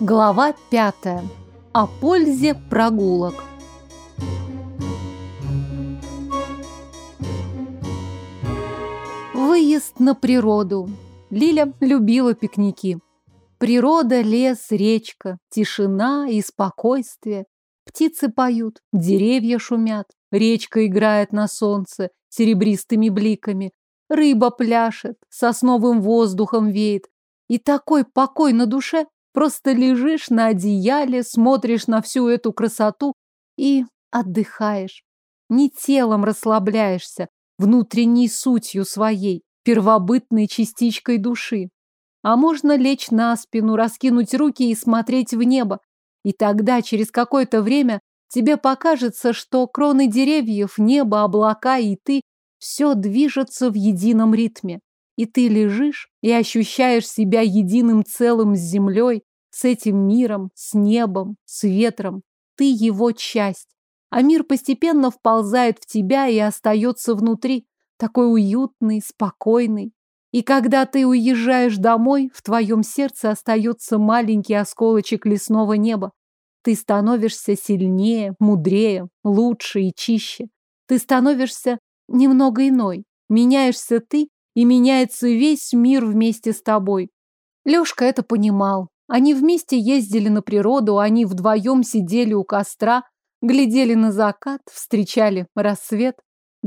Глава пятая. О пользе прогулок. Выезд на природу. Лиля любила пикники. Природа, лес, речка, тишина и спокойствие. Птицы поют, деревья шумят, речка играет на солнце серебристыми бликами, рыба пляшет, сосновым воздухом веет. И такой покой на душе, просто лежишь на одеяле, смотришь на всю эту красоту и отдыхаешь. Не телом расслабляешься, внутренней сутью своей, первобытной частичкой души. А можно лечь на спину, раскинуть руки и смотреть в небо. И тогда, через какое-то время, тебе покажется, что кроны деревьев, небо, облака и ты все движется в едином ритме. И ты лежишь и ощущаешь себя единым целым с землей, с этим миром, с небом, с ветром. Ты его часть. А мир постепенно вползает в тебя и остается внутри, такой уютный, спокойный. И когда ты уезжаешь домой, в твоем сердце остается маленький осколочек лесного неба. Ты становишься сильнее, мудрее, лучше и чище. Ты становишься немного иной. Меняешься ты, и меняется весь мир вместе с тобой. Лёшка это понимал. Они вместе ездили на природу, они вдвоем сидели у костра, глядели на закат, встречали рассвет.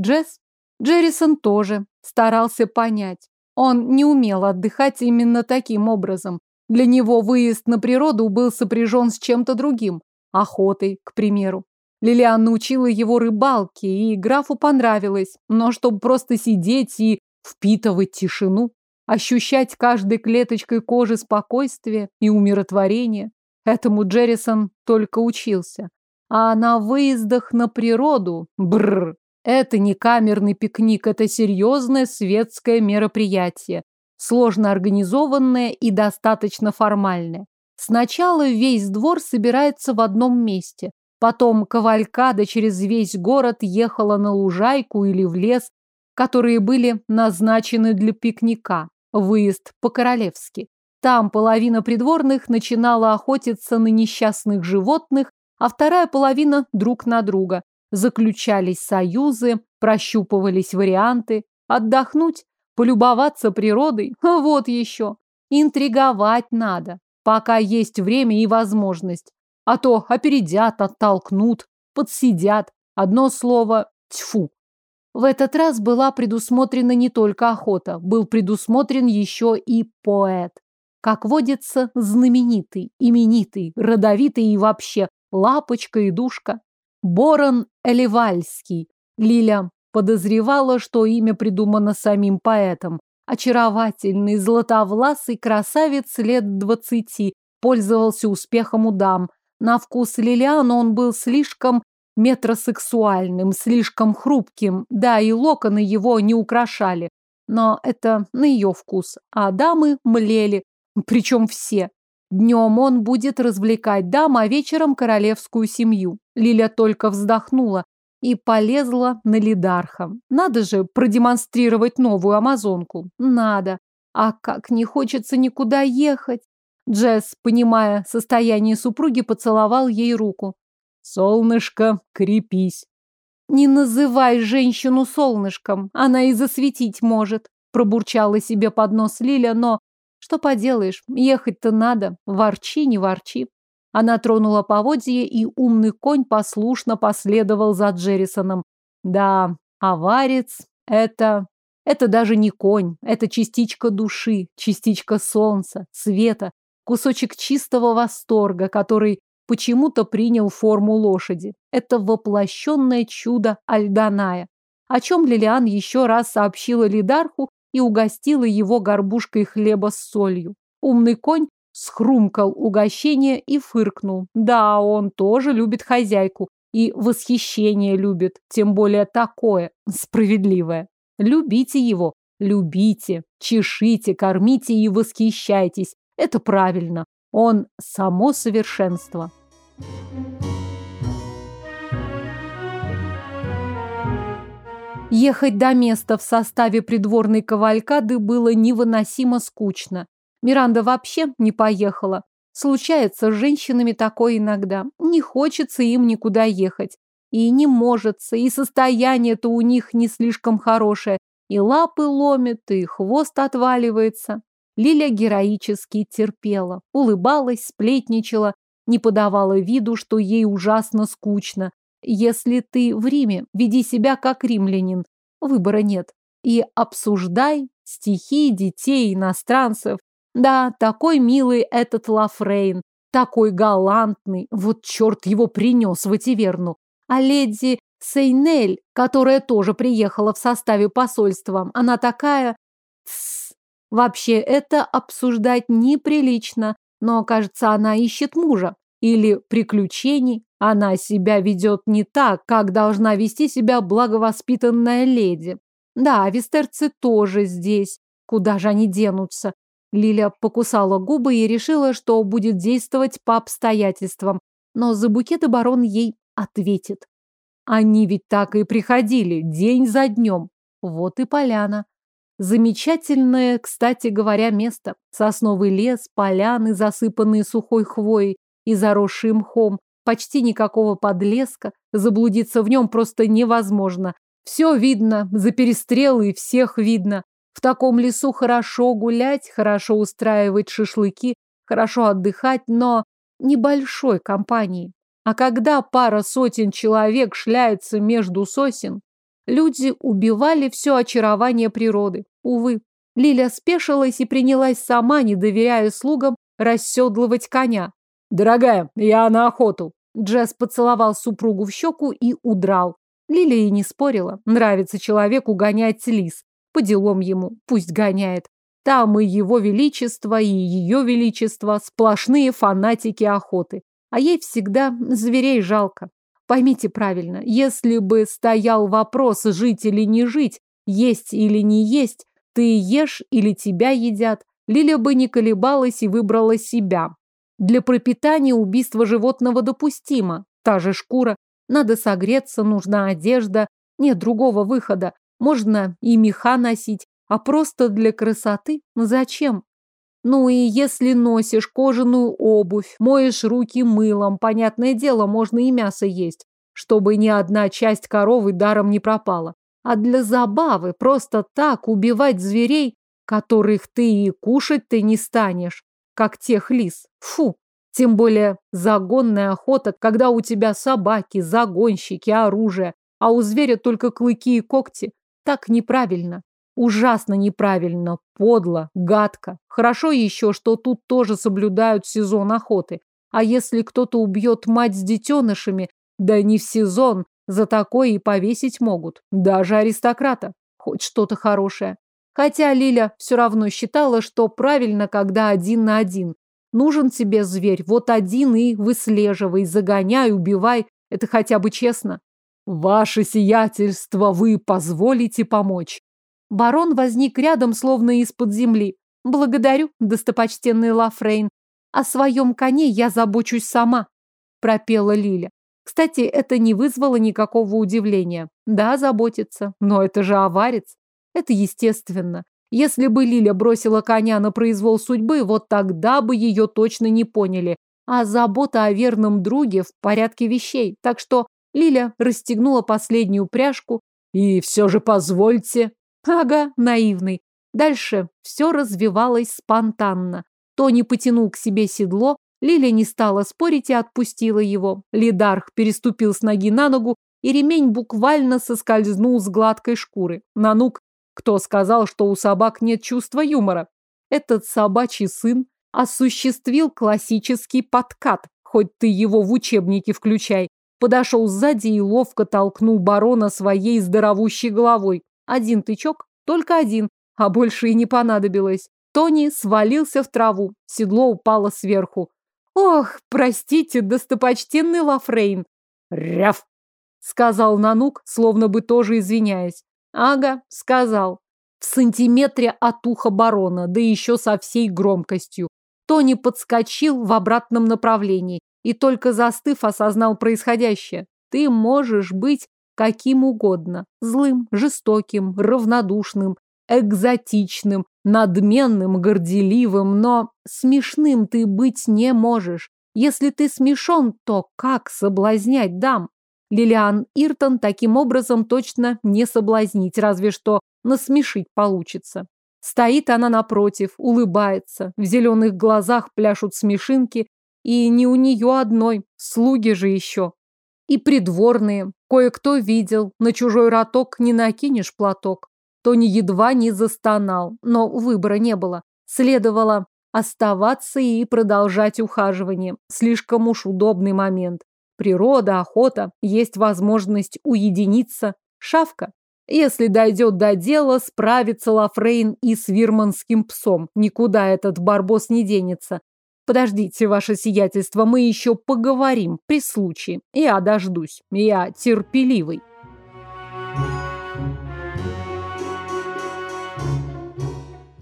Джесс, Джеррисон тоже старался понять. Он не умел отдыхать именно таким образом. Для него выезд на природу был сопряжен с чем-то другим. Охотой, к примеру. Лилиан научила его рыбалке, и графу понравилось. Но чтобы просто сидеть и впитывать тишину, ощущать каждой клеточкой кожи спокойствие и умиротворение, этому Джеррисон только учился. А на выездах на природу, бррр, это не камерный пикник, это серьезное светское мероприятие, сложно организованное и достаточно формальное. Сначала весь двор собирается в одном месте, Потом кавалькада через весь город ехала на лужайку или в лес, которые были назначены для пикника. Выезд по-королевски. Там половина придворных начинала охотиться на несчастных животных, а вторая половина друг на друга. Заключались союзы, прощупывались варианты. Отдохнуть, полюбоваться природой, вот еще. Интриговать надо, пока есть время и возможность. А то опередят, оттолкнут, подсидят. Одно слово – тьфу. В этот раз была предусмотрена не только охота, был предусмотрен еще и поэт. Как водится, знаменитый, именитый, родовитый и вообще лапочка и душка. Борон Элевальский. Лиля подозревала, что имя придумано самим поэтом. Очаровательный, златовласый красавец лет двадцати, пользовался успехом у дам – на вкус Лилиан он был слишком метросексуальным, слишком хрупким, да и локоны его не украшали. Но это на ее вкус, а дамы млели, причем все. Днем он будет развлекать дам, а вечером королевскую семью. Лиля только вздохнула и полезла на лидарха. Надо же продемонстрировать новую амазонку. Надо. А как не хочется никуда ехать. Джесс, понимая состояние супруги, поцеловал ей руку. «Солнышко, крепись!» «Не называй женщину солнышком, она и засветить может», пробурчала себе под нос Лиля, но что поделаешь, ехать-то надо, ворчи, не ворчи. Она тронула поводье, и умный конь послушно последовал за Джеррисоном. Да, аварец — это... Это даже не конь, это частичка души, частичка солнца, света, Кусочек чистого восторга, который почему-то принял форму лошади. Это воплощенное чудо Альданая. О чем Лилиан еще раз сообщила Лидарху и угостила его горбушкой хлеба с солью. Умный конь схрумкал угощение и фыркнул. Да, он тоже любит хозяйку и восхищение любит, тем более такое, справедливое. Любите его, любите, чешите, кормите и восхищайтесь, это правильно. Он само совершенство. Ехать до места в составе придворной кавалькады было невыносимо скучно. Миранда вообще не поехала. Случается с женщинами такое иногда. Не хочется им никуда ехать. И не можется, и состояние-то у них не слишком хорошее. И лапы ломит, и хвост отваливается. Лиля героически терпела, улыбалась, сплетничала, не подавала виду, что ей ужасно скучно. Если ты в Риме, веди себя как римлянин. Выбора нет. И обсуждай стихи детей, иностранцев. Да, такой милый этот Лафрейн, такой галантный. Вот черт его принес в Этиверну. А леди Сейнель, которая тоже приехала в составе посольства, она такая... Тссс. Вообще, это обсуждать неприлично, но, кажется, она ищет мужа. Или приключений. Она себя ведет не так, как должна вести себя благовоспитанная леди. Да, вестерцы тоже здесь. Куда же они денутся? Лиля покусала губы и решила, что будет действовать по обстоятельствам. Но за букеты барон ей ответит. Они ведь так и приходили, день за днем. Вот и поляна. Замечательное, кстати говоря, место. Сосновый лес, поляны, засыпанные сухой хвоей и заросшие мхом. Почти никакого подлеска. Заблудиться в нем просто невозможно. Все видно, за перестрелы всех видно. В таком лесу хорошо гулять, хорошо устраивать шашлыки, хорошо отдыхать, но небольшой компании. А когда пара сотен человек шляется между сосен, люди убивали все очарование природы. Увы, Лиля спешилась и принялась сама, не доверяя слугам, расседлывать коня. «Дорогая, я на охоту!» Джесс поцеловал супругу в щеку и удрал. Лилия и не спорила. Нравится человеку гонять лис. По делам ему, пусть гоняет. Там и его величество, и ее величество, сплошные фанатики охоты. А ей всегда зверей жалко. Поймите правильно, если бы стоял вопрос жить или не жить, есть или не есть, ты ешь или тебя едят, Лиля бы не колебалась и выбрала себя. Для пропитания убийство животного допустимо. Та же шкура. Надо согреться, нужна одежда. Нет другого выхода. Можно и меха носить, а просто для красоты? Зачем? Ну и если носишь кожаную обувь, моешь руки мылом, понятное дело, можно и мясо есть, чтобы ни одна часть коровы даром не пропала. А для забавы просто так убивать зверей, которых ты и кушать ты не станешь, как тех лис. Фу! Тем более загонная охота, когда у тебя собаки, загонщики, оружие, а у зверя только клыки и когти. Так неправильно. Ужасно неправильно, подло, гадко. Хорошо еще, что тут тоже соблюдают сезон охоты. А если кто-то убьет мать с детенышами, да не в сезон, за такое и повесить могут. Даже аристократа. Хоть что-то хорошее. Хотя Лиля все равно считала, что правильно, когда один на один. Нужен тебе зверь, вот один и выслеживай, загоняй, убивай. Это хотя бы честно. Ваше сиятельство, вы позволите помочь? Барон возник рядом, словно из-под земли. Благодарю, достопочтенный Лафрейн. О своем коне я забочусь сама, пропела Лиля. Кстати, это не вызвало никакого удивления. Да, заботится, но это же аварец. Это естественно. Если бы Лиля бросила коня на произвол судьбы, вот тогда бы ее точно не поняли. А забота о верном друге в порядке вещей. Так что Лиля расстегнула последнюю пряжку. И все же позвольте. Ага, наивный. Дальше все развивалось спонтанно. Тони потянул к себе седло, Лиля не стала спорить и отпустила его. Лидарх переступил с ноги на ногу, и ремень буквально соскользнул с гладкой шкуры. Нанук, кто сказал, что у собак нет чувства юмора? Этот собачий сын осуществил классический подкат, хоть ты его в учебнике включай. Подошел сзади и ловко толкнул барона своей здоровущей головой. Один тычок, только один, а больше и не понадобилось. Тони свалился в траву, седло упало сверху. «Ох, простите, достопочтенный Лафрейн!» «Ряв!» — сказал Нанук, словно бы тоже извиняясь. «Ага, сказал. В сантиметре от уха барона, да еще со всей громкостью. Тони подскочил в обратном направлении и только застыв осознал происходящее. Ты можешь быть каким угодно. Злым, жестоким, равнодушным. экзотичным, надменным, горделивым, но смешным ты быть не можешь. Если ты смешон, то как соблазнять дам? Лилиан Иртон таким образом точно не соблазнить, разве что насмешить получится. Стоит она напротив, улыбается, в зеленых глазах пляшут смешинки, и не у нее одной, слуги же еще. И придворные, кое-кто видел, на чужой роток не накинешь платок. Тони едва не застонал, но выбора не было. Следовало оставаться и продолжать ухаживание. Слишком уж удобный момент. Природа, охота, есть возможность уединиться. Шавка. Если дойдет до дела, справится Лафрейн и с вирманским псом. Никуда этот барбос не денется. Подождите, ваше сиятельство, мы еще поговорим при случае. Я дождусь. Я терпеливый.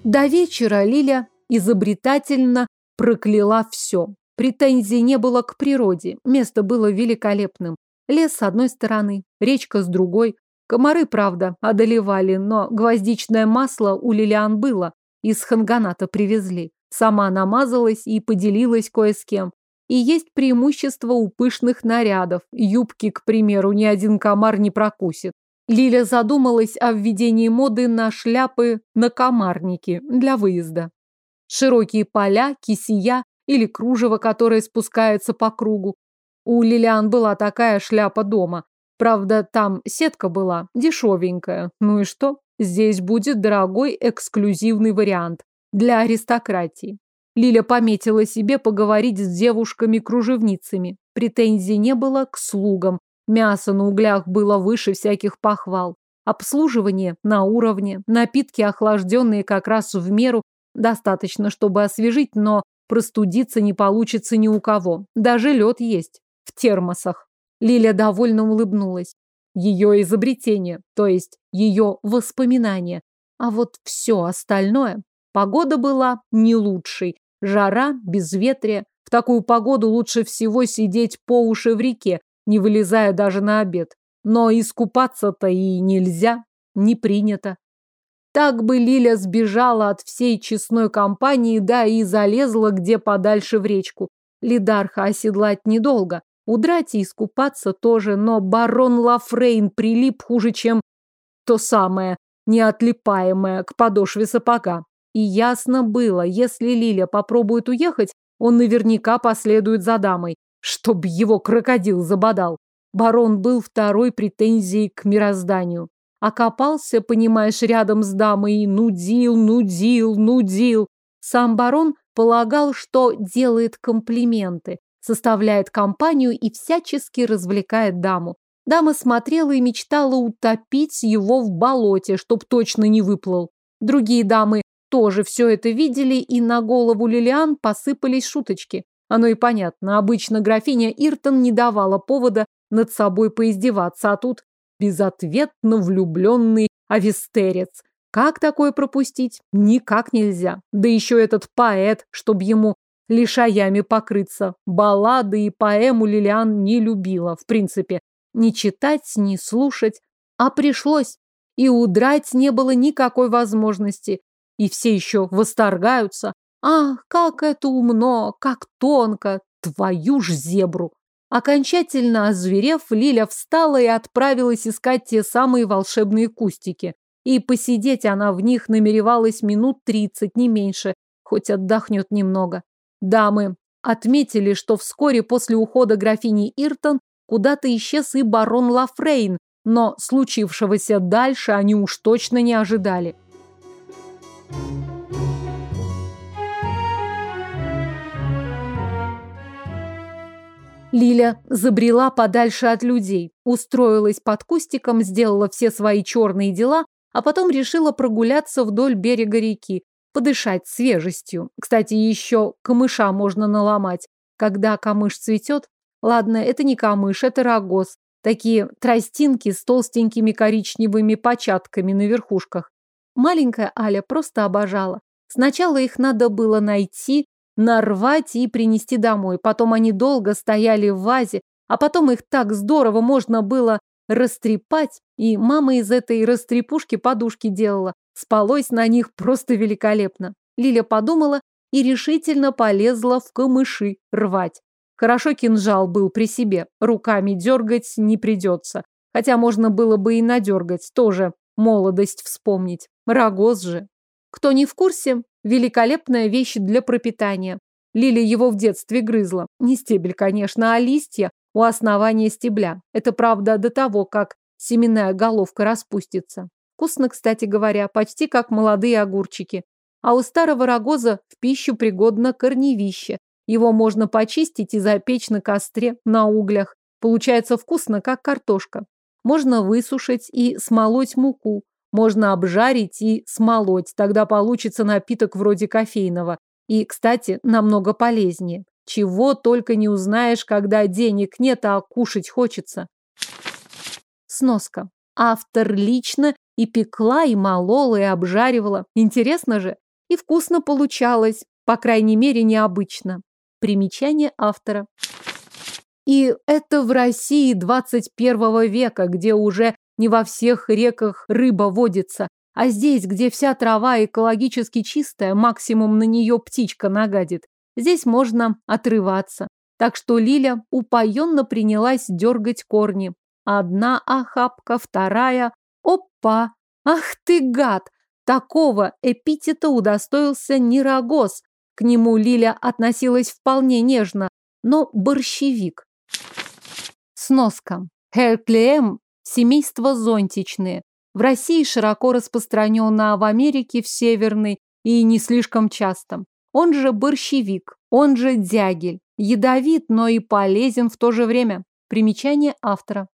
До вечера Лиля изобретательно прокляла все. Претензий не было к природе, место было великолепным. Лес с одной стороны, речка с другой. Комары, правда, одолевали, но гвоздичное масло у Лилиан было, из Ханганата привезли. Сама намазалась и поделилась кое с кем. И есть преимущество у пышных нарядов. Юбки, к примеру, ни один комар не прокусит. Лиля задумалась о введении моды на шляпы на комарники для выезда. Широкие поля, кисия или кружево, которое спускается по кругу. У Лилиан была такая шляпа дома. Правда, там сетка была, дешевенькая. Ну и что? Здесь будет дорогой эксклюзивный вариант для аристократии. Лиля пометила себе поговорить с девушками-кружевницами. Претензий не было к слугам. Мясо на углях было выше всяких похвал. Обслуживание на уровне, напитки охлажденные как раз в меру, достаточно, чтобы освежить, но простудиться не получится ни у кого. Даже лед есть в термосах. Лиля довольно улыбнулась. Ее изобретение, то есть ее воспоминания. А вот все остальное Погода была не лучшей. Жара, безветрие. В такую погоду лучше всего сидеть по уши в реке, не вылезая даже на обед. Но искупаться-то и нельзя, не принято. Так бы Лиля сбежала от всей честной компании, да и залезла где подальше в речку. Лидарха оседлать недолго. Удрать и искупаться тоже, но барон Лафрейн прилип хуже, чем то самое, неотлипаемое к подошве сапога. И ясно было, если Лиля попробует уехать, он наверняка последует за дамой, чтоб его крокодил забодал. Барон был второй претензией к мирозданию. Окопался, понимаешь, рядом с дамой и нудил, нудил, нудил. Сам барон полагал, что делает комплименты, составляет компанию и всячески развлекает даму. Дама смотрела и мечтала утопить его в болоте, чтоб точно не выплыл. Другие дамы тоже все это видели, и на голову Лилиан посыпались шуточки. Оно и понятно, обычно графиня Иртон не давала повода над собой поиздеваться, а тут безответно влюбленный авестерец. Как такое пропустить? Никак нельзя. Да еще этот поэт, чтобы ему лишаями покрыться. Баллады и поэму Лилиан не любила, в принципе. Ни читать, ни слушать. А пришлось. И удрать не было никакой возможности и все еще восторгаются. Ах, как это умно, как тонко, твою ж зебру! Окончательно озверев, Лиля встала и отправилась искать те самые волшебные кустики. И посидеть она в них намеревалась минут тридцать, не меньше, хоть отдохнет немного. Дамы отметили, что вскоре после ухода графини Иртон куда-то исчез и барон Лафрейн, но случившегося дальше они уж точно не ожидали. Лиля забрела подальше от людей, устроилась под кустиком, сделала все свои черные дела, а потом решила прогуляться вдоль берега реки, подышать свежестью. Кстати, еще камыша можно наломать. Когда камыш цветет, ладно, это не камыш, это рогоз. Такие тростинки с толстенькими коричневыми початками на верхушках. Маленькая Аля просто обожала. Сначала их надо было найти, нарвать и принести домой. Потом они долго стояли в вазе, а потом их так здорово можно было растрепать, и мама из этой растрепушки подушки делала. Спалось на них просто великолепно. Лиля подумала и решительно полезла в камыши рвать. Хорошо кинжал был при себе, руками дергать не придется. Хотя можно было бы и надергать, тоже молодость вспомнить. Рогоз же. Кто не в курсе, великолепная вещь для пропитания. Лиля его в детстве грызла. Не стебель, конечно, а листья у основания стебля. Это правда до того, как семенная головка распустится. Вкусно, кстати говоря, почти как молодые огурчики. А у старого рогоза в пищу пригодно корневище. Его можно почистить и запечь на костре, на углях. Получается вкусно, как картошка. Можно высушить и смолоть муку. Можно обжарить и смолоть. Тогда получится напиток вроде кофейного. И, кстати, намного полезнее. Чего только не узнаешь, когда денег нет, а кушать хочется. Сноска. Автор лично и пекла, и молола, и обжаривала. Интересно же. И вкусно получалось, по крайней мере, необычно. Примечание автора. И это в России 21 века, где уже не во всех реках рыба водится, а здесь, где вся трава экологически чистая, максимум на нее птичка нагадит. Здесь можно отрываться. Так что Лиля упоенно принялась дергать корни. Одна охапка, вторая. Опа! Ах ты гад! Такого эпитета удостоился не рогоз. К нему Лиля относилась вполне нежно, но борщевик. Сноска. Херклеем – семейство зонтичные. В России широко распространено, а в Америке в Северной и не слишком часто. Он же борщевик, он же дягель. Ядовит, но и полезен в то же время. Примечание автора.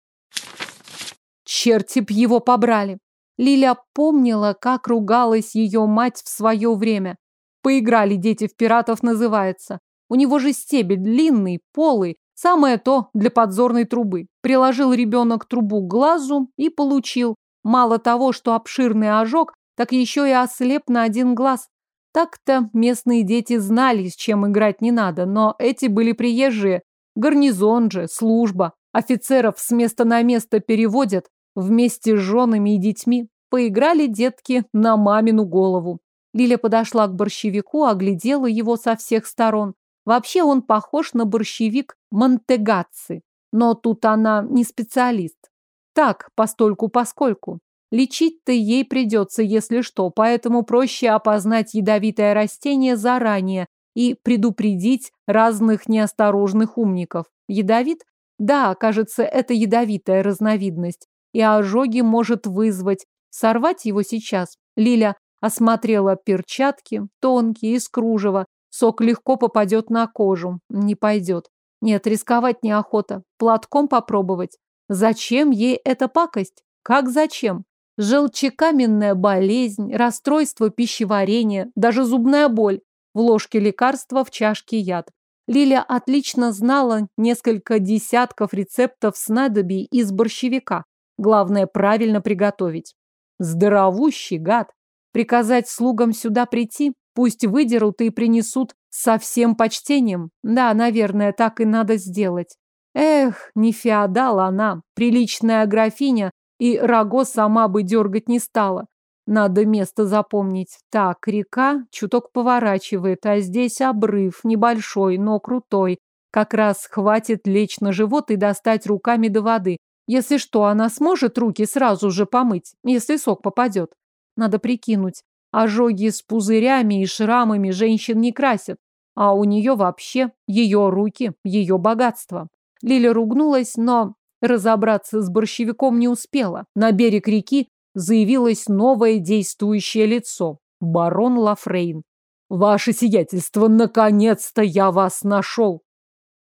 Черти б его побрали. Лиля помнила, как ругалась ее мать в свое время. Поиграли дети в пиратов называется. У него же стебель длинный, полый, самое то для подзорной трубы. Приложил ребенок трубу к глазу и получил. Мало того, что обширный ожог, так еще и ослеп на один глаз. Так-то местные дети знали, с чем играть не надо, но эти были приезжие. Гарнизон же, служба. Офицеров с места на место переводят вместе с женами и детьми. Поиграли детки на мамину голову. Лиля подошла к борщевику, оглядела его со всех сторон. Вообще он похож на борщевик Монтегаци. Но тут она не специалист. Так, постольку-поскольку. Лечить-то ей придется, если что, поэтому проще опознать ядовитое растение заранее и предупредить разных неосторожных умников. Ядовит? Да, кажется, это ядовитая разновидность. И ожоги может вызвать. Сорвать его сейчас. Лиля осмотрела перчатки, тонкие, из кружева. Сок легко попадет на кожу. Не пойдет. Нет, рисковать неохота. Платком попробовать. Зачем ей эта пакость? Как зачем? желчекаменная болезнь, расстройство пищеварения, даже зубная боль. В ложке лекарства, в чашке яд. Лиля отлично знала несколько десятков рецептов снадобий из борщевика. Главное правильно приготовить. Здоровущий гад. Приказать слугам сюда прийти, пусть выдерут и принесут со всем почтением. Да, наверное, так и надо сделать. Эх, не феодал она, приличная графиня, и Раго сама бы дергать не стала. Надо место запомнить. Так, река чуток поворачивает, а здесь обрыв, небольшой, но крутой. Как раз хватит лечь на живот и достать руками до воды. Если что, она сможет руки сразу же помыть, если сок попадет. Надо прикинуть. Ожоги с пузырями и шрамами женщин не красят. А у нее вообще ее руки, ее богатство. Лиля ругнулась, но Разобраться с борщевиком не успела. На берег реки заявилось новое действующее лицо – барон Лафрейн. «Ваше сиятельство, наконец-то я вас нашел!»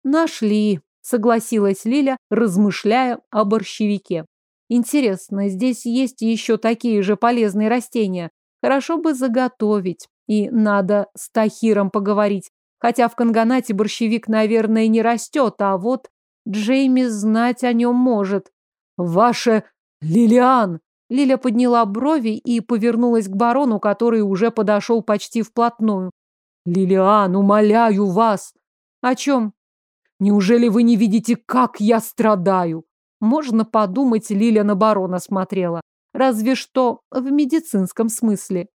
«Нашли», – согласилась Лиля, размышляя о борщевике. «Интересно, здесь есть еще такие же полезные растения. Хорошо бы заготовить. И надо с Тахиром поговорить. Хотя в Канганате борщевик, наверное, не растет, а вот Джейми знать о нем может. Ваше Лилиан! Лиля подняла брови и повернулась к барону, который уже подошел почти вплотную. Лилиан, умоляю вас! О чем? Неужели вы не видите, как я страдаю? Можно подумать, Лиля на барона смотрела. Разве что в медицинском смысле.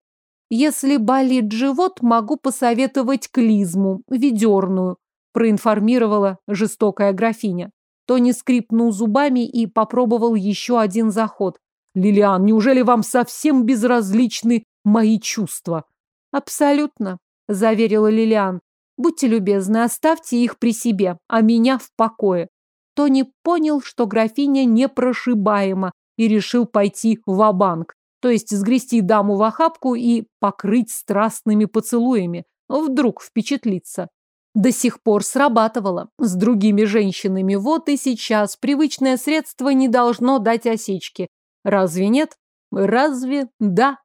Если болит живот, могу посоветовать клизму, ведерную, проинформировала жестокая графиня. Тони скрипнул зубами и попробовал еще один заход. «Лилиан, неужели вам совсем безразличны мои чувства?» «Абсолютно», – заверила Лилиан. «Будьте любезны, оставьте их при себе, а меня в покое». Тони понял, что графиня непрошибаема и решил пойти в банк то есть сгрести даму в охапку и покрыть страстными поцелуями. Вдруг впечатлится. До сих пор срабатывало. С другими женщинами. Вот и сейчас привычное средство не должно дать осечки. Разве нет? Разве да?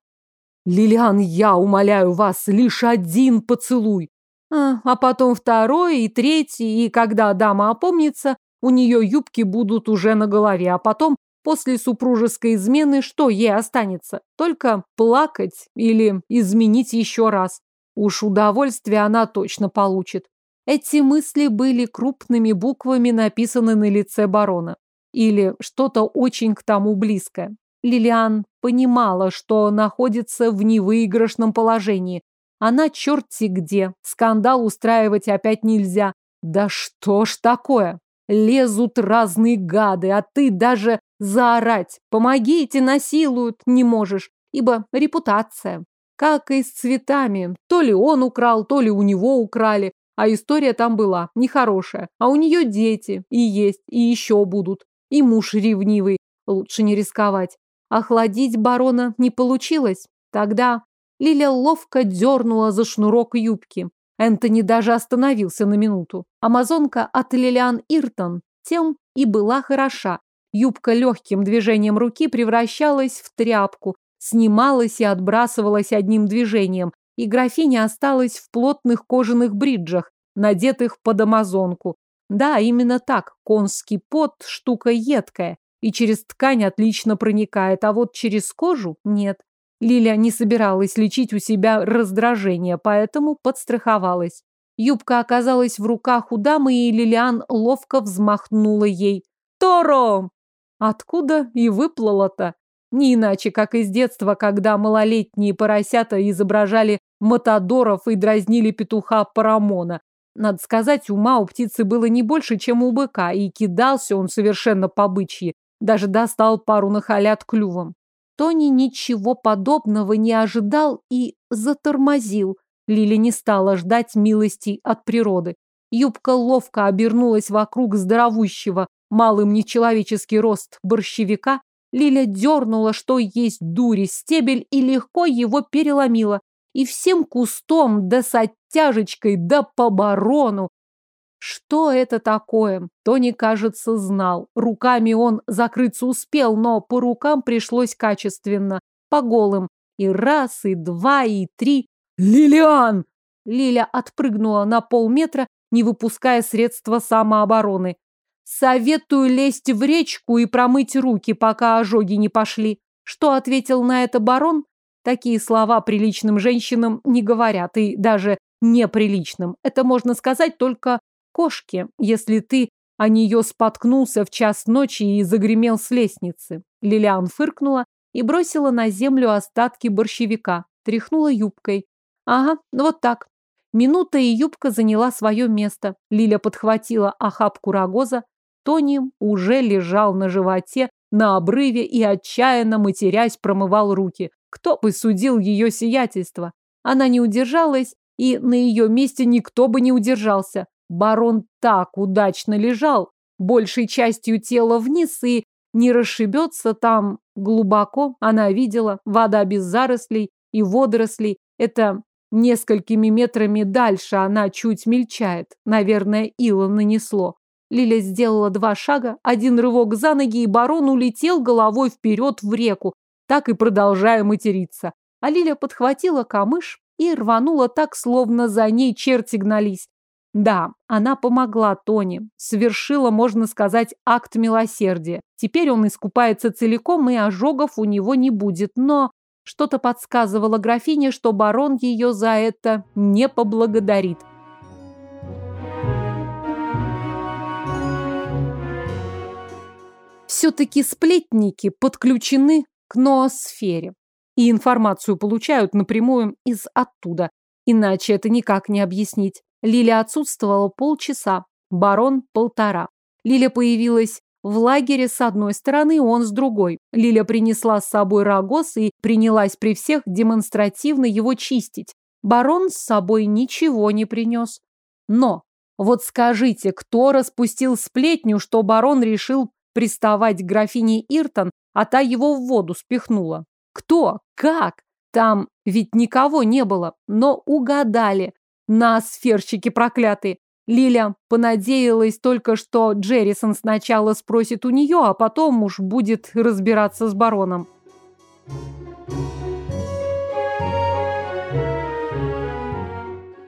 Лилиан, я умоляю вас, лишь один поцелуй. А, а потом второй и третий, и когда дама опомнится, у нее юбки будут уже на голове, а потом После супружеской измены что ей останется? Только плакать или изменить еще раз. Уж удовольствие она точно получит. Эти мысли были крупными буквами написаны на лице барона. Или что-то очень к тому близкое. Лилиан понимала, что находится в невыигрышном положении. Она черти где. Скандал устраивать опять нельзя. Да что ж такое? Лезут разные гады, а ты даже заорать «помогите, насилуют» не можешь, ибо репутация. Как и с цветами. То ли он украл, то ли у него украли. А история там была нехорошая. А у нее дети и есть, и еще будут. И муж ревнивый. Лучше не рисковать. Охладить барона не получилось. Тогда Лиля ловко дернула за шнурок юбки. Энтони даже остановился на минуту. Амазонка от Лилиан Иртон тем и была хороша, Юбка легким движением руки превращалась в тряпку, снималась и отбрасывалась одним движением, и графиня осталась в плотных кожаных бриджах, надетых под амазонку. Да, именно так, конский пот – штука едкая, и через ткань отлично проникает, а вот через кожу – нет. Лиля не собиралась лечить у себя раздражение, поэтому подстраховалась. Юбка оказалась в руках у дамы, и Лилиан ловко взмахнула ей. «Торо!» Откуда и выплыло-то? Не иначе, как из детства, когда малолетние поросята изображали матадоров и дразнили петуха Парамона. Надо сказать, ума у птицы было не больше, чем у быка, и кидался он совершенно по-бычьи, даже достал пару нахалят клювом. Тони ничего подобного не ожидал и затормозил. Лили не стала ждать милостей от природы. Юбка ловко обернулась вокруг здоровущего, малым нечеловеческий рост борщевика, Лиля дернула, что есть дури, стебель и легко его переломила. И всем кустом, да с оттяжечкой, да по барону. Что это такое? Тони, кажется, знал. Руками он закрыться успел, но по рукам пришлось качественно, по голым. И раз, и два, и три. «Лилиан!» Лиля отпрыгнула на полметра, не выпуская средства самообороны. Советую лезть в речку и промыть руки, пока ожоги не пошли. Что ответил на это барон? Такие слова приличным женщинам не говорят, и даже неприличным. Это можно сказать только кошке, если ты о нее споткнулся в час ночи и загремел с лестницы. Лилиан фыркнула и бросила на землю остатки борщевика, тряхнула юбкой. Ага, ну вот так. Минута и юбка заняла свое место. Лиля подхватила охапку рогоза, Тони уже лежал на животе на обрыве и отчаянно матерясь промывал руки. Кто бы судил ее сиятельство? Она не удержалась, и на ее месте никто бы не удержался. Барон так удачно лежал, большей частью тела вниз, и не расшибется там глубоко. Она видела, вода без зарослей и водорослей. Это несколькими метрами дальше она чуть мельчает. Наверное, ило нанесло. Лиля сделала два шага, один рывок за ноги, и барон улетел головой вперед в реку, так и продолжая материться. А Лиля подхватила камыш и рванула так, словно за ней черти гнались. Да, она помогла Тони, совершила, можно сказать, акт милосердия. Теперь он искупается целиком, и ожогов у него не будет, но что-то подсказывало графине, что барон ее за это не поблагодарит. Все-таки сплетники подключены к ноосфере. И информацию получают напрямую из оттуда. Иначе это никак не объяснить. Лиля отсутствовала полчаса, барон – полтора. Лиля появилась в лагере с одной стороны, он с другой. Лиля принесла с собой рогоз и принялась при всех демонстративно его чистить. Барон с собой ничего не принес. Но вот скажите, кто распустил сплетню, что барон решил приставать к графине Иртон, а та его в воду спихнула? Кто? Как? Там ведь никого не было, но угадали. Нас, сферщики проклятые. Лиля понадеялась только, что Джеррисон сначала спросит у нее, а потом уж будет разбираться с бароном.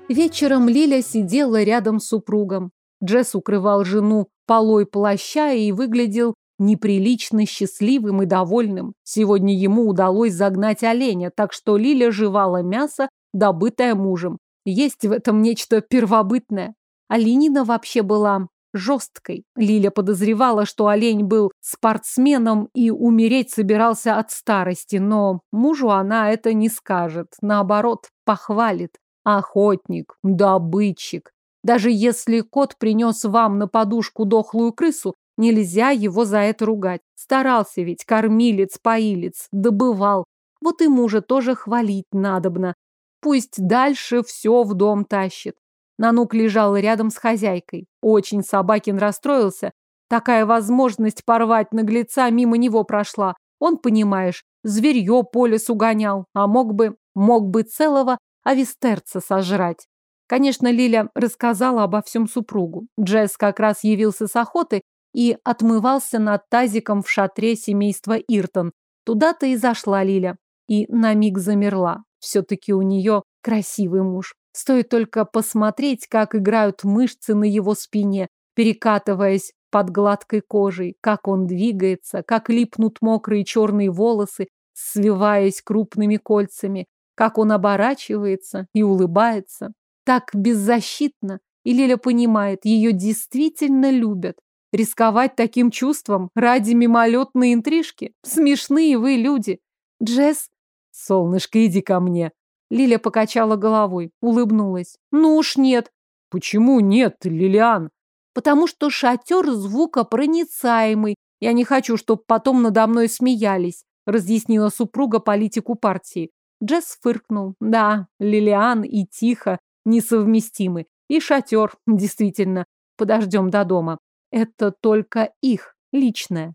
Вечером Лиля сидела рядом с супругом. Джесс укрывал жену полой плаща и выглядел неприлично счастливым и довольным. Сегодня ему удалось загнать оленя, так что Лиля жевала мясо, добытое мужем. Есть в этом нечто первобытное. Оленина вообще была жесткой. Лиля подозревала, что олень был спортсменом и умереть собирался от старости, но мужу она это не скажет. Наоборот, похвалит. Охотник, добытчик. Даже если кот принес вам на подушку дохлую крысу, нельзя его за это ругать. Старался ведь, кормилец, поилец, добывал. Вот и мужа тоже хвалить надобно. Пусть дальше все в дом тащит. Нанук лежал рядом с хозяйкой. Очень Собакин расстроился. Такая возможность порвать наглеца мимо него прошла. Он, понимаешь, зверье по лесу гонял, а мог бы, мог бы целого авистерца сожрать. Конечно, Лиля рассказала обо всем супругу. Джесс как раз явился с охоты и отмывался над тазиком в шатре семейства Иртон. Туда-то и зашла Лиля. И на миг замерла. Все-таки у нее красивый муж. Стоит только посмотреть, как играют мышцы на его спине, перекатываясь под гладкой кожей, как он двигается, как липнут мокрые черные волосы, свиваясь крупными кольцами, как он оборачивается и улыбается. Так беззащитно. И Лиля понимает, ее действительно любят. Рисковать таким чувством ради мимолетной интрижки? Смешные вы люди. Джесс, солнышко, иди ко мне. Лиля покачала головой, улыбнулась. Ну уж нет. Почему нет, Лилиан? Потому что шатер звукопроницаемый. Я не хочу, чтобы потом надо мной смеялись, разъяснила супруга политику партии. Джесс фыркнул. Да, Лилиан и Тихо несовместимы. И шатер, действительно. Подождем до дома. Это только их, личное.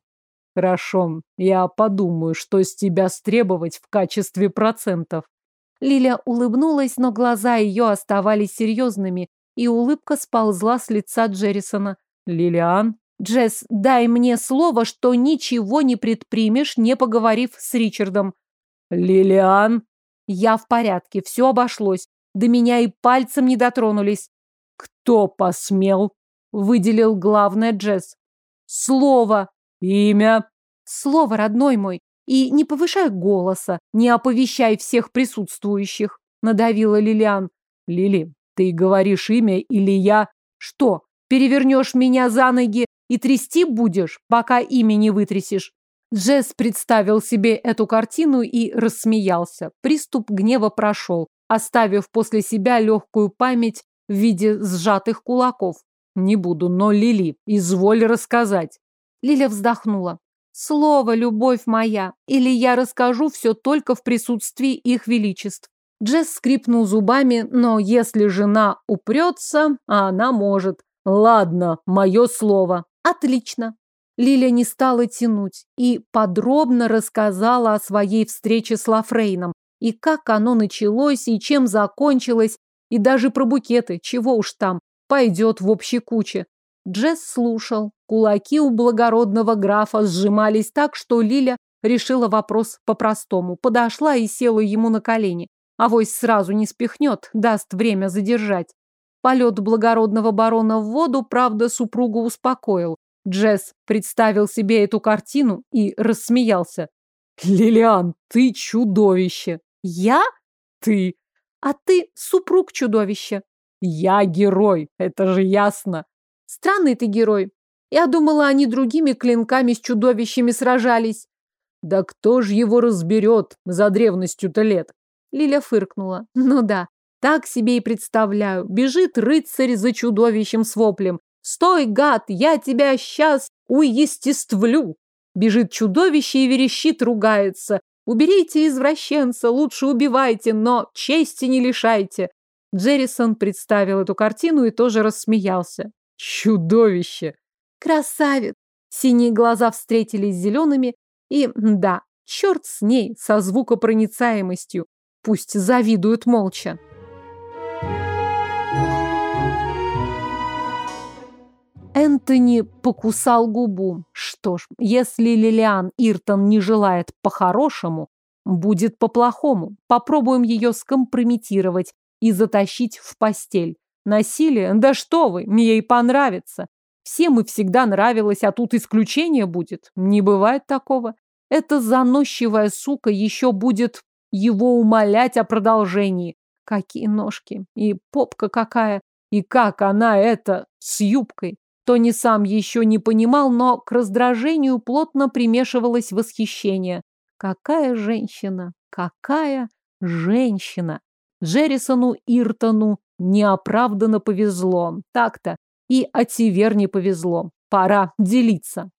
Хорошо, я подумаю, что с тебя стребовать в качестве процентов. Лиля улыбнулась, но глаза ее оставались серьезными, и улыбка сползла с лица Джеррисона. «Лилиан?» «Джесс, дай мне слово, что ничего не предпримешь, не поговорив с Ричардом». «Лилиан?» «Я в порядке, все обошлось. До меня и пальцем не дотронулись». «Кто посмел?» — выделил главное Джесс. «Слово». «Имя?» «Слово, родной мой. И не повышай голоса, не оповещай всех присутствующих, надавила Лилиан. Лили, ты говоришь имя или я? Что, перевернешь меня за ноги и трясти будешь, пока имя не вытрясешь? Джесс представил себе эту картину и рассмеялся. Приступ гнева прошел, оставив после себя легкую память в виде сжатых кулаков. Не буду, но Лили, изволь рассказать. Лиля вздохнула. Слово, любовь моя, или я расскажу все только в присутствии их величеств. Джесс скрипнул зубами, но если жена упрется, а она может. Ладно, мое слово. Отлично. Лиля не стала тянуть и подробно рассказала о своей встрече с Лафрейном, и как оно началось, и чем закончилось, и даже про букеты, чего уж там, пойдет в общей куче. Джесс слушал. Кулаки у благородного графа сжимались так, что Лиля решила вопрос по-простому. Подошла и села ему на колени. Авось сразу не спихнет, даст время задержать. Полет благородного барона в воду, правда, супругу успокоил. Джесс представил себе эту картину и рассмеялся. «Лилиан, ты чудовище!» «Я? Ты!» «А ты супруг чудовища!» «Я герой, это же ясно!» Странный ты герой. Я думала, они другими клинками с чудовищами сражались. Да кто ж его разберет за древностью-то лет? Лиля фыркнула. Ну да, так себе и представляю. Бежит рыцарь за чудовищем с воплем. «Стой, гад, я тебя сейчас уестествлю!» Бежит чудовище и верещит, ругается. «Уберите извращенца, лучше убивайте, но чести не лишайте!» Джеррисон представил эту картину и тоже рассмеялся. «Чудовище!» «Красавец!» Синие глаза встретились с зелеными, и, да, черт с ней, со звукопроницаемостью. Пусть завидуют молча. Энтони покусал губу. Что ж, если Лилиан Иртон не желает по-хорошему, будет по-плохому. Попробуем ее скомпрометировать и затащить в постель. Насилие? Да что вы, ей понравится. Всем и всегда нравилось, а тут исключение будет. Не бывает такого. Эта заносчивая сука еще будет его умолять о продолжении. Какие ножки. И попка какая. И как она это с юбкой. Тони сам еще не понимал, но к раздражению плотно примешивалось восхищение. Какая женщина! Какая женщина! Джеррисону Иртону неоправданно повезло. Так-то. И Ативер не повезло. Пора делиться.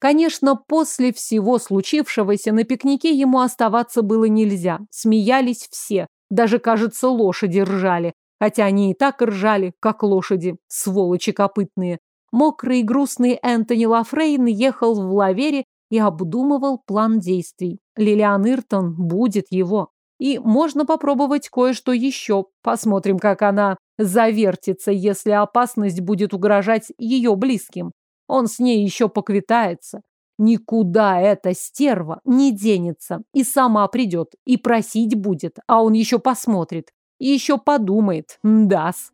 Конечно, после всего случившегося на пикнике ему оставаться было нельзя. Смеялись все. Даже, кажется, лошади ржали. Хотя они и так ржали, как лошади, сволочи копытные. Мокрый и грустный Энтони Лафрейн ехал в лавере и обдумывал план действий. Лилиан Иртон будет его. И можно попробовать кое-что еще. Посмотрим, как она завертится, если опасность будет угрожать ее близким. Он с ней еще поквитается. Никуда эта стерва не денется. И сама придет, и просить будет. А он еще посмотрит. И еще подумает. Дас.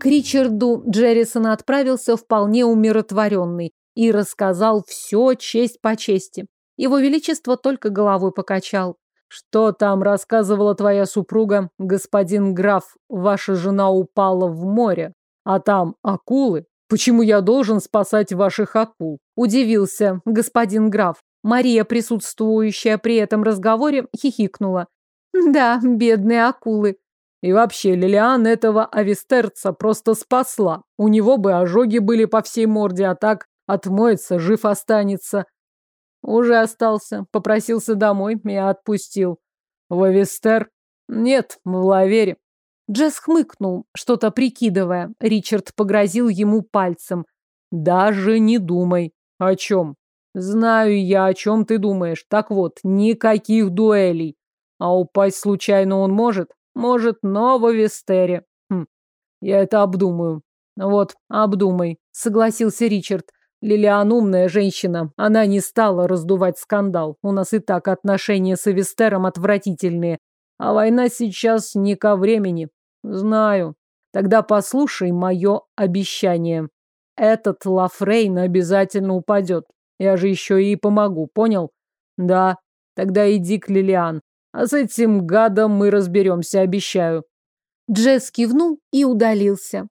К Ричарду Джеррисон отправился вполне умиротворенный и рассказал все честь по чести. Его Величество только головой покачал. «Что там рассказывала твоя супруга, господин граф? Ваша жена упала в море, а там акулы. Почему я должен спасать ваших акул?» Удивился господин граф. Мария, присутствующая при этом разговоре, хихикнула. «Да, бедные акулы. И вообще, Лилиан этого авистерца просто спасла. У него бы ожоги были по всей морде, а так отмоется, жив останется. Уже остался, попросился домой и отпустил. В авистер? Нет, в лавере. Джесс хмыкнул, что-то прикидывая. Ричард погрозил ему пальцем. Даже не думай. О чем? Знаю я, о чем ты думаешь. Так вот, никаких дуэлей. А упасть случайно он может? Может, но в Вестере. Хм, я это обдумаю. Вот, обдумай, согласился Ричард. Лилиан умная женщина. Она не стала раздувать скандал. У нас и так отношения с Эвестером отвратительные. А война сейчас не ко времени. Знаю. Тогда послушай мое обещание. Этот Лафрейн обязательно упадет. Я же еще и помогу, понял? Да. Тогда иди к Лилиан. А с этим гадом мы разберемся, обещаю. Джесс кивнул и удалился.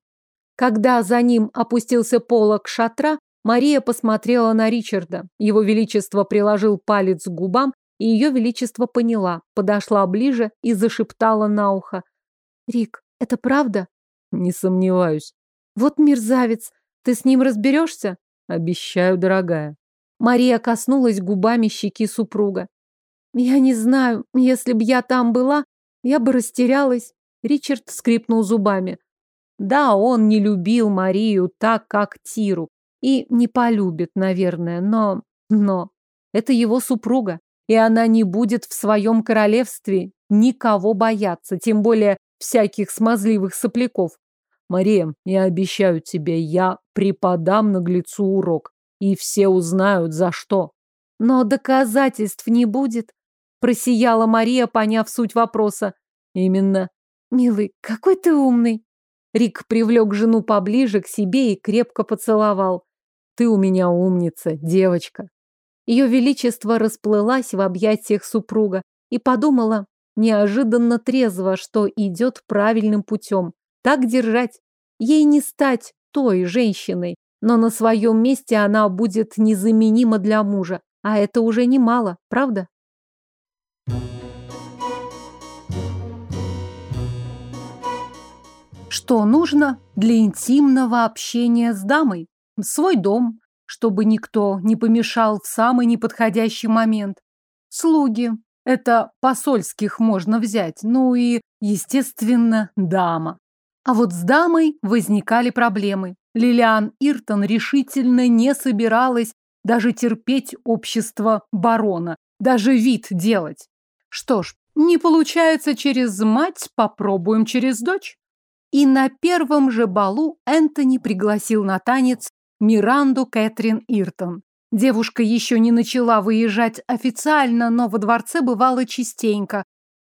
Когда за ним опустился полог шатра, Мария посмотрела на Ричарда. Его Величество приложил палец к губам, и ее Величество поняла, подошла ближе и зашептала на ухо. «Рик, это правда?» «Не сомневаюсь». «Вот мерзавец, ты с ним разберешься?» «Обещаю, дорогая». Мария коснулась губами щеки супруга. Я не знаю, если б я там была, я бы растерялась. Ричард скрипнул зубами. Да, он не любил Марию так, как Тиру. И не полюбит, наверное, но... Но... Это его супруга. И она не будет в своем королевстве никого бояться, тем более всяких смазливых сопляков. Мария, я обещаю тебе, я преподам наглецу урок. И все узнают, за что. Но доказательств не будет. Просияла Мария, поняв суть вопроса. Именно. Милый, какой ты умный. Рик привлек жену поближе к себе и крепко поцеловал. Ты у меня умница, девочка. Ее величество расплылась в объятиях супруга и подумала неожиданно трезво, что идет правильным путем. Так держать. Ей не стать той женщиной, но на своем месте она будет незаменима для мужа. А это уже немало, правда? Что нужно для интимного общения с дамой? Свой дом, чтобы никто не помешал в самый неподходящий момент. Слуги. Это посольских можно взять. Ну и, естественно, дама. А вот с дамой возникали проблемы. Лилиан Иртон решительно не собиралась даже терпеть общество барона, даже вид делать. Что ж, не получается через мать, попробуем через дочь. И на первом же балу Энтони пригласил на танец Миранду Кэтрин Иртон. Девушка еще не начала выезжать официально, но во дворце бывала частенько,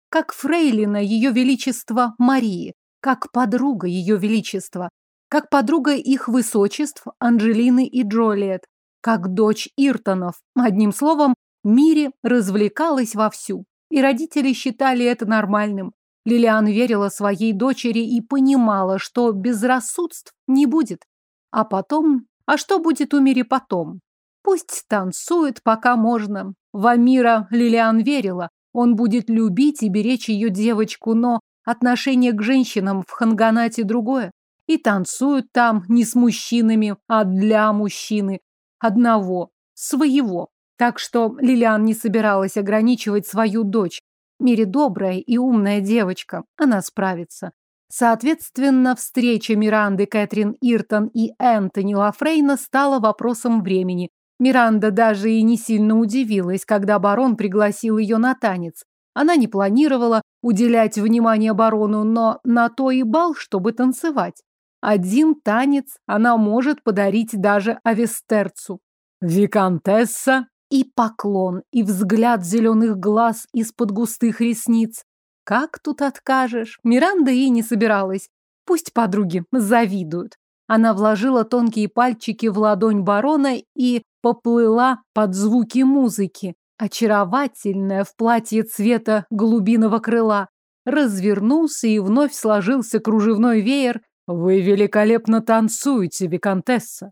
как фрейлина Ее Величества Марии, как подруга Ее Величества, как подруга их высочеств Анджелины и Джолиет, как дочь Иртонов. Одним словом, Мири развлекалась вовсю, и родители считали это нормальным. Лилиан верила своей дочери и понимала, что безрассудств не будет. А потом... А что будет у Мири потом? Пусть танцует, пока можно. В Амира Лилиан верила. Он будет любить и беречь ее девочку, но отношение к женщинам в Ханганате другое. И танцуют там не с мужчинами, а для мужчины. Одного. Своего. Так что Лилиан не собиралась ограничивать свою дочь. Мире добрая и умная девочка. Она справится. Соответственно, встреча Миранды Кэтрин Иртон и Энтони Лафрейна стала вопросом времени. Миранда даже и не сильно удивилась, когда барон пригласил ее на танец. Она не планировала уделять внимание барону, но на то и бал, чтобы танцевать. Один танец она может подарить даже Авестерцу. «Викантесса!» И поклон, и взгляд зеленых глаз из-под густых ресниц. Как тут откажешь? Миранда и не собиралась. Пусть подруги завидуют. Она вложила тонкие пальчики в ладонь барона и поплыла под звуки музыки, очаровательная в платье цвета голубиного крыла. Развернулся и вновь сложился кружевной веер. «Вы великолепно танцуете, виконтесса!»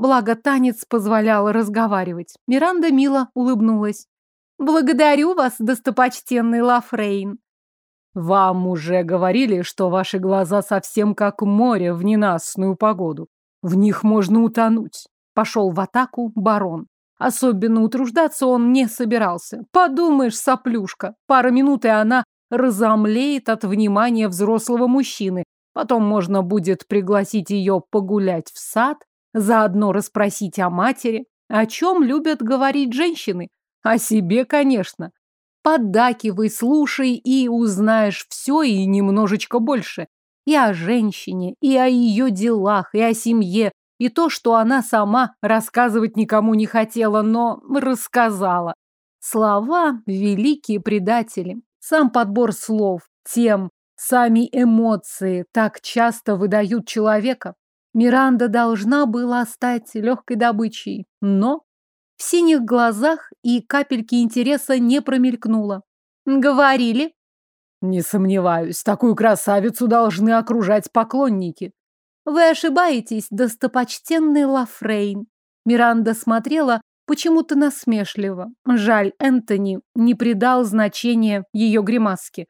Благо, танец позволял разговаривать. Миранда мило улыбнулась. «Благодарю вас, достопочтенный Лафрейн!» «Вам уже говорили, что ваши глаза совсем как море в ненастную погоду. В них можно утонуть. Пошел в атаку барон. Особенно утруждаться он не собирался. Подумаешь, соплюшка. Пара минут, и она разомлеет от внимания взрослого мужчины. Потом можно будет пригласить ее погулять в сад, заодно расспросить о матери. О чем любят говорить женщины? О себе, конечно. Поддакивай, слушай и узнаешь все и немножечко больше. И о женщине, и о ее делах, и о семье, и то, что она сама рассказывать никому не хотела, но рассказала. Слова – великие предатели. Сам подбор слов, тем, сами эмоции так часто выдают человека. Миранда должна была стать легкой добычей, но в синих глазах и капельки интереса не промелькнуло. Говорили? Не сомневаюсь, такую красавицу должны окружать поклонники. Вы ошибаетесь, достопочтенный Лафрейн. Миранда смотрела почему-то насмешливо. Жаль, Энтони не придал значения ее гримаске.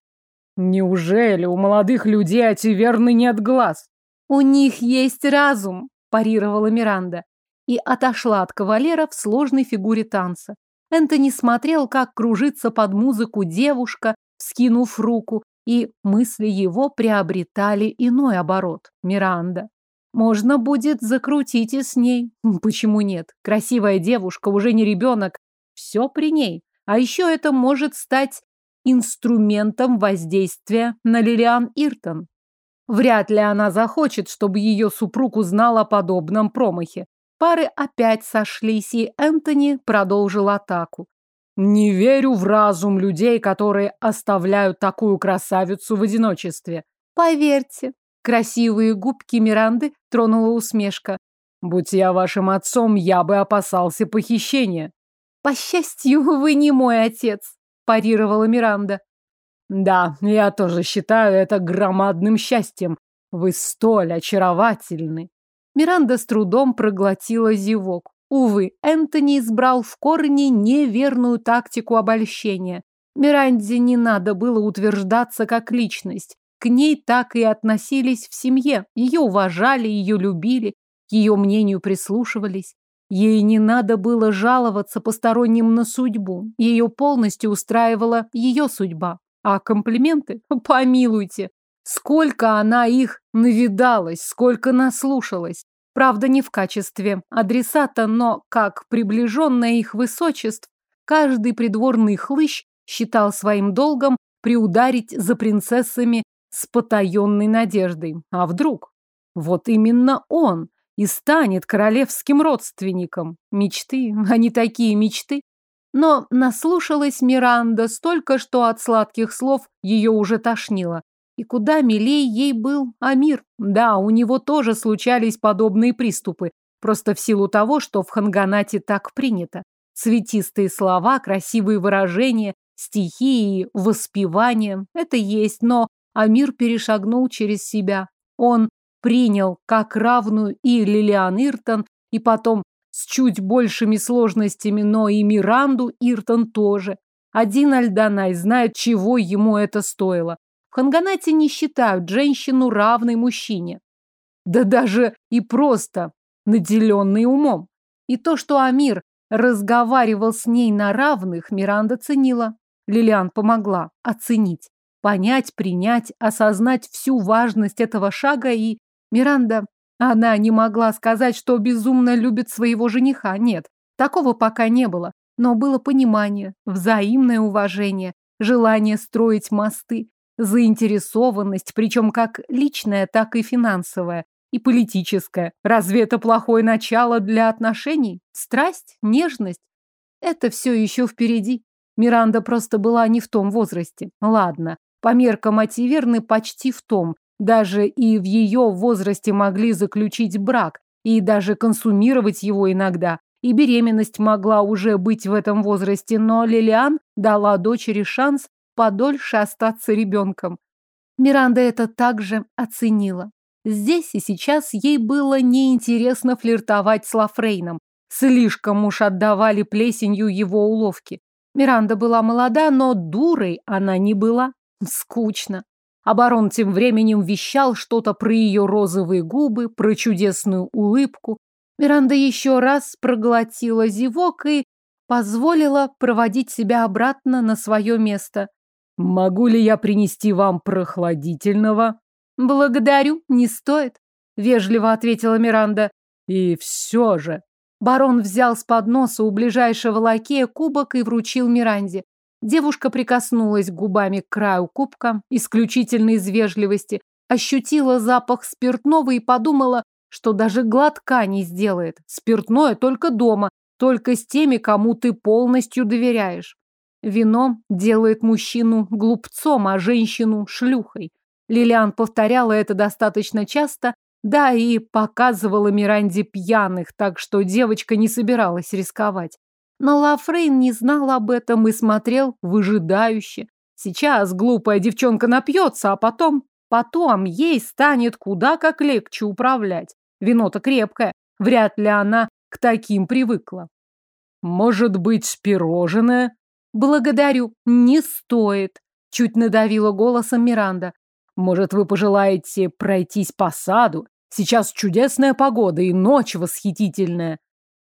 Неужели у молодых людей отиверны нет глаз? У них есть разум, парировала Миранда и отошла от кавалера в сложной фигуре танца. Энтони смотрел, как кружится под музыку девушка, скинув руку, и мысли его приобретали иной оборот. Миранда. Можно будет закрутить и с ней. Почему нет? Красивая девушка, уже не ребенок. Все при ней. А еще это может стать инструментом воздействия на Лилиан Иртон. Вряд ли она захочет, чтобы ее супруг узнал о подобном промахе. Пары опять сошлись, и Энтони продолжил атаку. Не верю в разум людей, которые оставляют такую красавицу в одиночестве. Поверьте, красивые губки Миранды тронула усмешка. Будь я вашим отцом, я бы опасался похищения. По счастью, вы не мой отец, парировала Миранда. Да, я тоже считаю это громадным счастьем. Вы столь очаровательны. Миранда с трудом проглотила зевок. Увы, Энтони избрал в корне неверную тактику обольщения. Миранде не надо было утверждаться как личность. К ней так и относились в семье. Ее уважали, ее любили, к ее мнению прислушивались. Ей не надо было жаловаться посторонним на судьбу. Ее полностью устраивала ее судьба. А комплименты? Помилуйте. Сколько она их навидалась, сколько наслушалась. Правда, не в качестве адресата, но как приближенная их высочеств, каждый придворный хлыщ считал своим долгом приударить за принцессами с потаенной надеждой. А вдруг? Вот именно он и станет королевским родственником. Мечты, они такие мечты. Но наслушалась Миранда столько, что от сладких слов ее уже тошнило. И куда милей ей был Амир. Да, у него тоже случались подобные приступы, просто в силу того, что в Ханганате так принято. Цветистые слова, красивые выражения, стихи воспевания – это есть, но Амир перешагнул через себя. Он принял как равную и Лилиан Иртон, и потом с чуть большими сложностями, но и Миранду Иртон тоже. Один Альданай знает, чего ему это стоило. В Ханганате не считают женщину равной мужчине. Да даже и просто наделенный умом. И то, что Амир разговаривал с ней на равных, Миранда ценила. Лилиан помогла оценить, понять, принять, осознать всю важность этого шага и... Миранда, она не могла сказать, что безумно любит своего жениха. Нет, такого пока не было. Но было понимание, взаимное уважение, желание строить мосты, заинтересованность, причем как личная, так и финансовая, и политическая. Разве это плохое начало для отношений? Страсть? Нежность? Это все еще впереди. Миранда просто была не в том возрасте. Ладно, по меркам Ативерны почти в том. Даже и в ее возрасте могли заключить брак и даже консумировать его иногда. И беременность могла уже быть в этом возрасте, но Лилиан дала дочери шанс подольше остаться ребенком. Миранда это также оценила. Здесь и сейчас ей было неинтересно флиртовать с Лафрейном. Слишком уж отдавали плесенью его уловки. Миранда была молода, но дурой она не была. Скучно. А тем временем вещал что-то про ее розовые губы, про чудесную улыбку. Миранда еще раз проглотила зевок и позволила проводить себя обратно на свое место. «Могу ли я принести вам прохладительного?» «Благодарю, не стоит», — вежливо ответила Миранда. «И все же...» Барон взял с подноса у ближайшего лакея кубок и вручил Миранде. Девушка прикоснулась губами к краю кубка, исключительно из вежливости, ощутила запах спиртного и подумала, что даже глотка не сделает. Спиртное только дома, только с теми, кому ты полностью доверяешь. Вино делает мужчину глупцом, а женщину шлюхой. Лилиан повторяла это достаточно часто, да и показывала Миранде пьяных, так что девочка не собиралась рисковать. Но Лафрейн не знал об этом и смотрел выжидающе. Сейчас глупая девчонка напьется, а потом... Потом ей станет куда как легче управлять. Вино-то крепкое, вряд ли она к таким привыкла. Может быть, пирожное? Благодарю, не стоит, чуть надавила голосом Миранда. Может, вы пожелаете пройтись по саду? Сейчас чудесная погода и ночь восхитительная.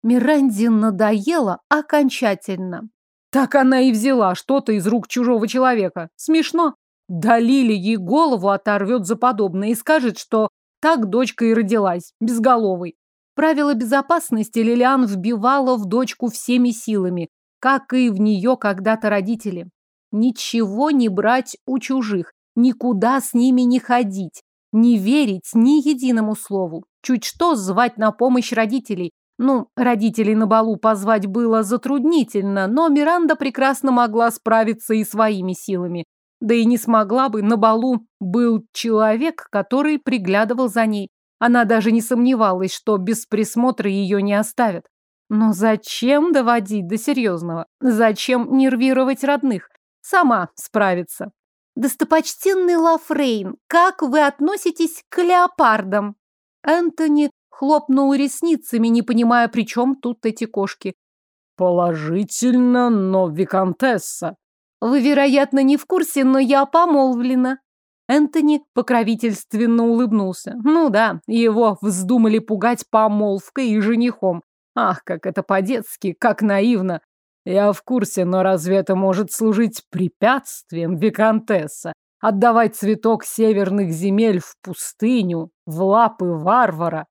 Миранде надоело окончательно. Так она и взяла что-то из рук чужого человека. Смешно. Да Лили ей голову оторвет за подобное и скажет, что так дочка и родилась, безголовой. Правила безопасности Лилиан вбивала в дочку всеми силами, как и в нее когда-то родители. Ничего не брать у чужих, никуда с ними не ходить, не верить ни единому слову. Чуть что звать на помощь родителей. Ну, родителей на балу позвать было затруднительно, но Миранда прекрасно могла справиться и своими силами. Да и не смогла бы, на балу был человек, который приглядывал за ней. Она даже не сомневалась, что без присмотра ее не оставят. Но зачем доводить до серьезного? Зачем нервировать родных? Сама справится. Достопочтенный Лафрейн, как вы относитесь к леопардам? Энтони хлопнул ресницами, не понимая, при чем тут эти кошки. Положительно, но виконтесса. Вы, вероятно, не в курсе, но я помолвлена. Энтони покровительственно улыбнулся. Ну да, его вздумали пугать помолвкой и женихом. Ах, как это по-детски, как наивно. Я в курсе, но разве это может служить препятствием, виконтесса? Отдавать цветок северных земель в пустыню, в лапы варвара?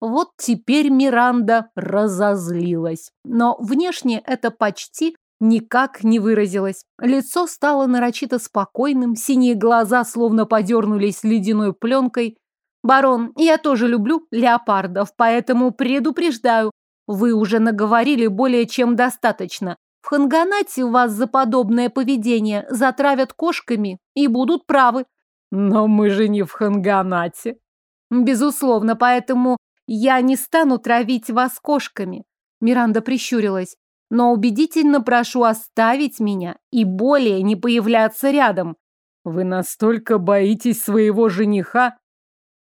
Вот теперь Миранда разозлилась. Но внешне это почти никак не выразилось. Лицо стало нарочито спокойным, синие глаза словно подернулись ледяной пленкой. «Барон, я тоже люблю леопардов, поэтому предупреждаю, вы уже наговорили более чем достаточно. В Ханганате вас за подобное поведение затравят кошками и будут правы». «Но мы же не в Ханганате». «Безусловно, поэтому я не стану травить вас кошками». Миранда прищурилась но убедительно прошу оставить меня и более не появляться рядом. Вы настолько боитесь своего жениха?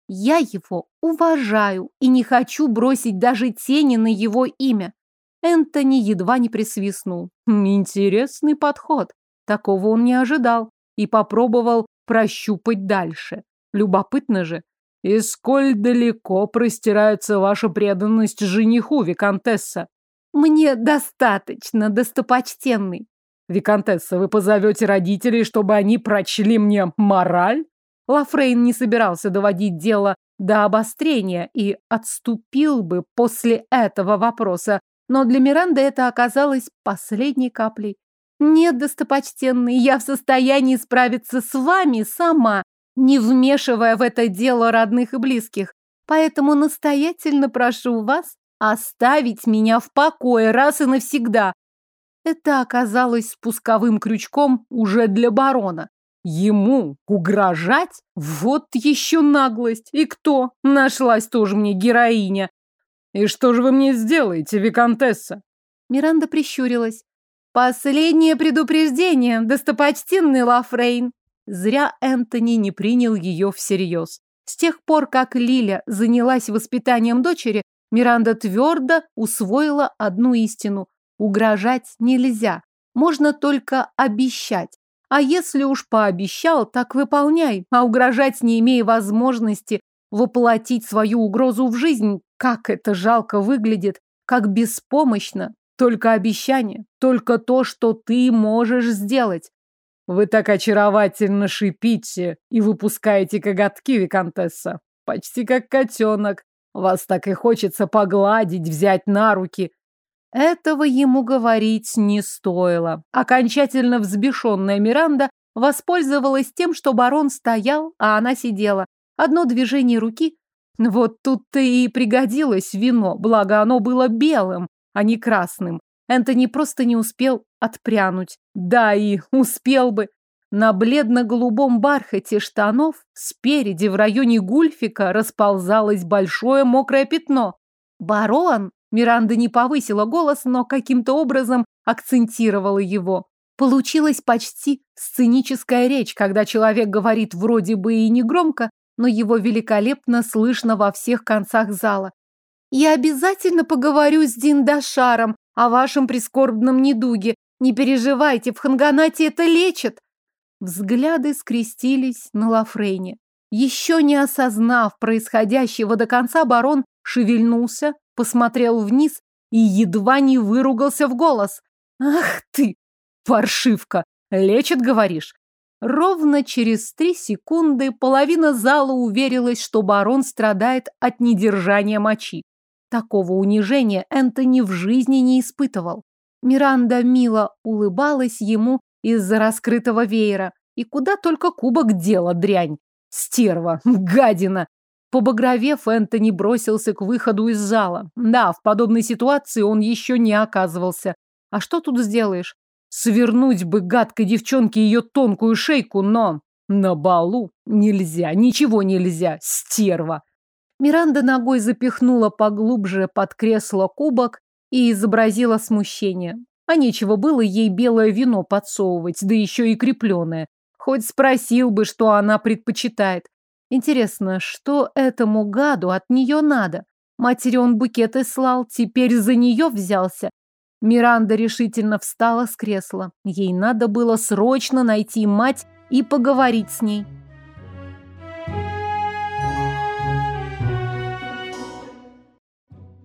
Я его уважаю и не хочу бросить даже тени на его имя. Энтони едва не присвистнул. Интересный подход. Такого он не ожидал и попробовал прощупать дальше. Любопытно же. И сколь далеко простирается ваша преданность жениху, Викантесса? Мне достаточно, достопочтенный. Викантесса, вы позовете родителей, чтобы они прочли мне мораль? Лафрейн не собирался доводить дело до обострения и отступил бы после этого вопроса, но для Миранды это оказалось последней каплей. Нет, достопочтенный, я в состоянии справиться с вами сама, не вмешивая в это дело родных и близких. Поэтому настоятельно прошу вас Оставить меня в покое раз и навсегда. Это оказалось спусковым крючком уже для барона. Ему угрожать? Вот еще наглость. И кто? Нашлась тоже мне героиня. И что же вы мне сделаете, виконтесса? Миранда прищурилась. Последнее предупреждение, достопочтенный Лафрейн. Зря Энтони не принял ее всерьез. С тех пор, как Лиля занялась воспитанием дочери, Миранда твердо усвоила одну истину. Угрожать нельзя. Можно только обещать. А если уж пообещал, так выполняй. А угрожать, не имея возможности воплотить свою угрозу в жизнь, как это жалко выглядит, как беспомощно. Только обещание, только то, что ты можешь сделать. Вы так очаровательно шипите и выпускаете коготки, Викантесса. Почти как котенок. Вас так и хочется погладить, взять на руки. Этого ему говорить не стоило. Окончательно взбешенная Миранда воспользовалась тем, что барон стоял, а она сидела. Одно движение руки. Вот тут-то и пригодилось вино, благо оно было белым, а не красным. Энтони просто не успел отпрянуть. Да и успел бы. На бледно-голубом бархате штанов спереди в районе гульфика расползалось большое мокрое пятно. «Барон!» Миранда не повысила голос, но каким-то образом акцентировала его. Получилась почти сценическая речь, когда человек говорит вроде бы и негромко, но его великолепно слышно во всех концах зала. «Я обязательно поговорю с Диндашаром о вашем прискорбном недуге. Не переживайте, в Ханганате это лечат. Взгляды скрестились на Лафрейне. Еще не осознав происходящего до конца, барон шевельнулся, посмотрел вниз и едва не выругался в голос. «Ах ты, паршивка! Лечит, говоришь?» Ровно через три секунды половина зала уверилась, что барон страдает от недержания мочи. Такого унижения Энтони в жизни не испытывал. Миранда мило улыбалась ему из-за раскрытого веера. И куда только кубок дела дрянь. Стерва, гадина. Побагровев, Энтони бросился к выходу из зала. Да, в подобной ситуации он еще не оказывался. А что тут сделаешь? Свернуть бы гадкой девчонке ее тонкую шейку, но на балу нельзя, ничего нельзя, стерва. Миранда ногой запихнула поглубже под кресло кубок и изобразила смущение. А нечего было ей белое вино подсовывать, да еще и крепленое. Хоть спросил бы, что она предпочитает. Интересно, что этому гаду от нее надо? Матери он букеты слал, теперь за нее взялся. Миранда решительно встала с кресла. Ей надо было срочно найти мать и поговорить с ней.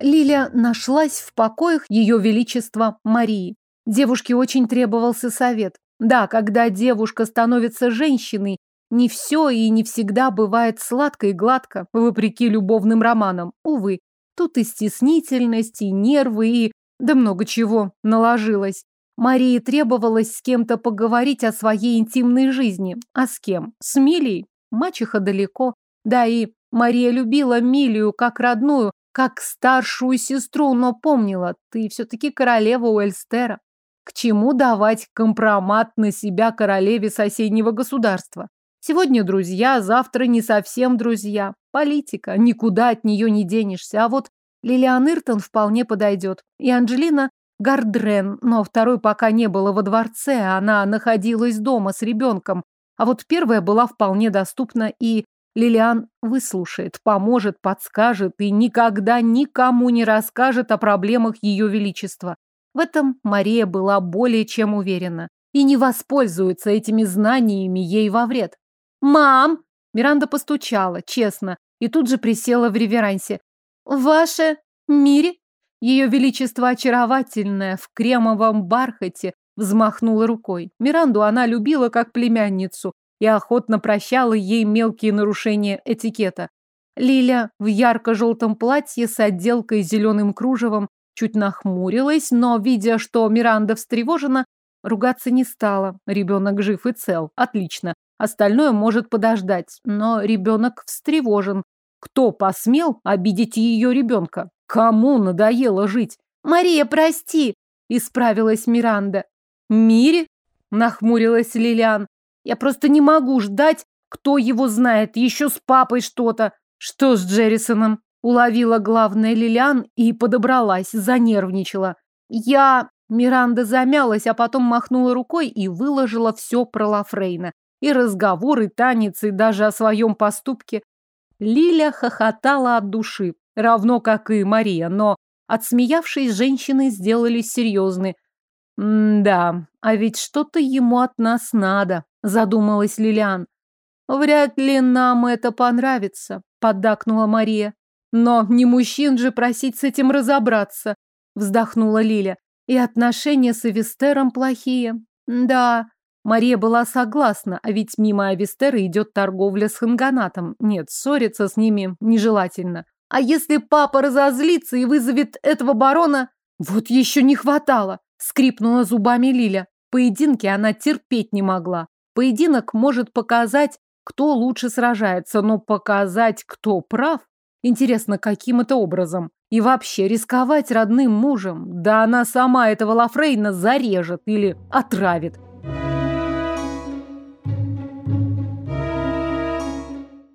Лиля нашлась в покоях Ее Величества Марии. Девушке очень требовался совет. Да, когда девушка становится женщиной, не все и не всегда бывает сладко и гладко, вопреки любовным романам. Увы, тут и стеснительность, и нервы, и... да много чего наложилось. Марии требовалось с кем-то поговорить о своей интимной жизни. А с кем? С Милей? Мачеха далеко. Да и Мария любила Милию как родную, как старшую сестру, но помнила, ты все-таки королева Уэльстера. К чему давать компромат на себя королеве соседнего государства? Сегодня друзья, завтра не совсем друзья. Политика, никуда от нее не денешься. А вот Лилиан Иртон вполне подойдет. И Анджелина Гардрен, но второй пока не было во дворце, она находилась дома с ребенком. А вот первая была вполне доступна и Лилиан выслушает, поможет, подскажет и никогда никому не расскажет о проблемах ее величества. В этом Мария была более чем уверена и не воспользуется этими знаниями ей во вред. «Мам!» Миранда постучала, честно, и тут же присела в реверансе. «Ваше мире?» Ее величество очаровательное, в кремовом бархате, взмахнула рукой. Миранду она любила как племянницу, и охотно прощала ей мелкие нарушения этикета. Лиля в ярко-желтом платье с отделкой зеленым кружевом чуть нахмурилась, но, видя, что Миранда встревожена, ругаться не стала. Ребенок жив и цел. Отлично. Остальное может подождать. Но ребенок встревожен. Кто посмел обидеть ее ребенка? Кому надоело жить? «Мария, прости!» – исправилась Миранда. «Мире?» – нахмурилась Лилиан. Я просто не могу ждать, кто его знает, еще с папой что-то. Что с Джеррисоном? Уловила главная Лилиан и подобралась, занервничала. Я... Миранда замялась, а потом махнула рукой и выложила все про Лафрейна. И разговор, и танец, и даже о своем поступке. Лиля хохотала от души, равно как и Мария, но, отсмеявшись, женщины сделались серьезны. «Да, а ведь что-то ему от нас надо», задумалась Лилиан. Вряд ли нам это понравится, поддакнула Мария. Но не мужчин же просить с этим разобраться, вздохнула Лиля. И отношения с Эвестером плохие. Да, Мария была согласна, а ведь мимо Авестера идет торговля с Ханганатом. Нет, ссориться с ними нежелательно. А если папа разозлится и вызовет этого барона? Вот еще не хватало, скрипнула зубами Лиля. Поединки она терпеть не могла. Поединок может показать, кто лучше сражается, но показать, кто прав, интересно, каким это образом. И вообще, рисковать родным мужем, да она сама этого Лафрейна зарежет или отравит.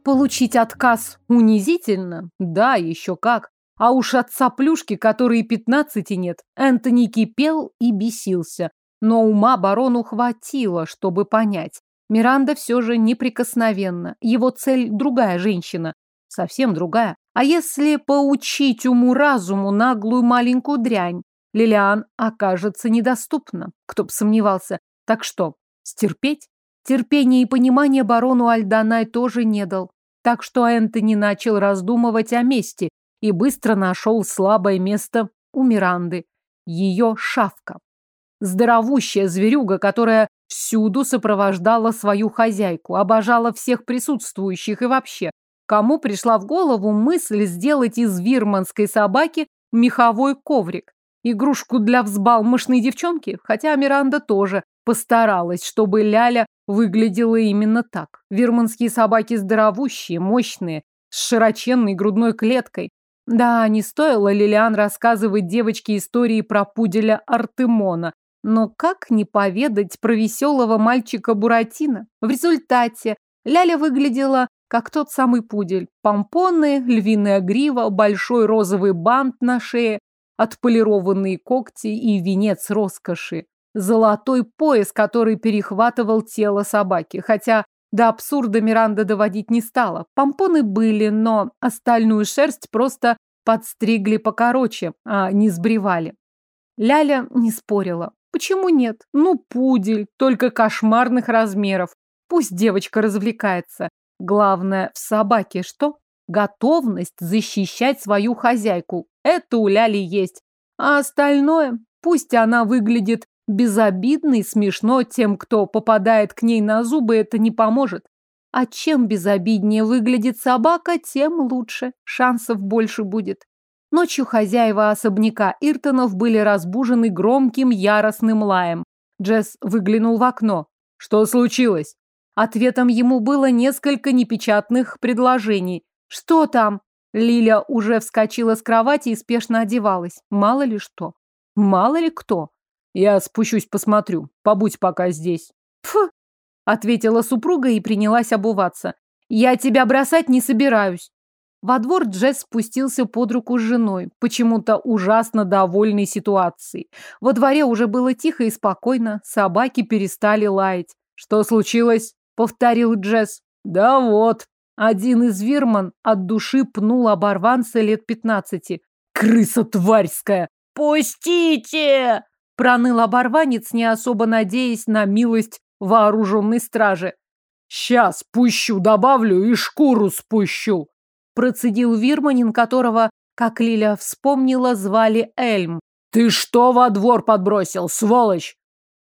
Получить отказ унизительно? Да, еще как. А уж от соплюшки, которой пятнадцати нет, Энтони кипел и бесился но ума барону хватило, чтобы понять. Миранда все же неприкосновенна. Его цель другая женщина. Совсем другая. А если поучить уму-разуму наглую маленькую дрянь, Лилиан окажется недоступна. Кто бы сомневался. Так что, стерпеть? Терпения и понимания барону Альданай тоже не дал. Так что Энтони начал раздумывать о мести и быстро нашел слабое место у Миранды. Ее шавка здоровущая зверюга, которая всюду сопровождала свою хозяйку, обожала всех присутствующих и вообще. Кому пришла в голову мысль сделать из вирманской собаки меховой коврик? Игрушку для взбалмошной девчонки? Хотя Миранда тоже постаралась, чтобы Ляля выглядела именно так. Вирманские собаки здоровущие, мощные, с широченной грудной клеткой. Да, не стоило Лилиан рассказывать девочке истории про пуделя Артемона, но как не поведать про веселого мальчика Буратино? В результате Ляля выглядела как тот самый пудель. Помпоны, львиная грива, большой розовый бант на шее, отполированные когти и венец роскоши. Золотой пояс, который перехватывал тело собаки. Хотя до абсурда Миранда доводить не стала. Помпоны были, но остальную шерсть просто подстригли покороче, а не сбривали. Ляля не спорила. Почему нет? Ну, пудель, только кошмарных размеров. Пусть девочка развлекается. Главное, в собаке что? Готовность защищать свою хозяйку. Это у Ляли есть. А остальное, пусть она выглядит безобидно и смешно тем, кто попадает к ней на зубы, это не поможет. А чем безобиднее выглядит собака, тем лучше. Шансов больше будет. Ночью хозяева особняка Иртонов были разбужены громким яростным лаем. Джесс выглянул в окно. Что случилось? Ответом ему было несколько непечатных предложений. Что там? Лиля уже вскочила с кровати и спешно одевалась. Мало ли что. Мало ли кто. Я спущусь посмотрю. Побудь пока здесь. Фу, ответила супруга и принялась обуваться. Я тебя бросать не собираюсь. Во двор Джесс спустился под руку с женой, почему-то ужасно довольной ситуацией. Во дворе уже было тихо и спокойно, собаки перестали лаять. «Что случилось?» — повторил Джесс. «Да вот». Один из вирман от души пнул оборванца лет пятнадцати. «Крыса тварьская!» «Пустите!» — проныл оборванец, не особо надеясь на милость вооруженной стражи. «Сейчас пущу, добавлю и шкуру спущу!» Процедил Вирманин, которого, как Лиля вспомнила, звали Эльм. «Ты что во двор подбросил, сволочь?»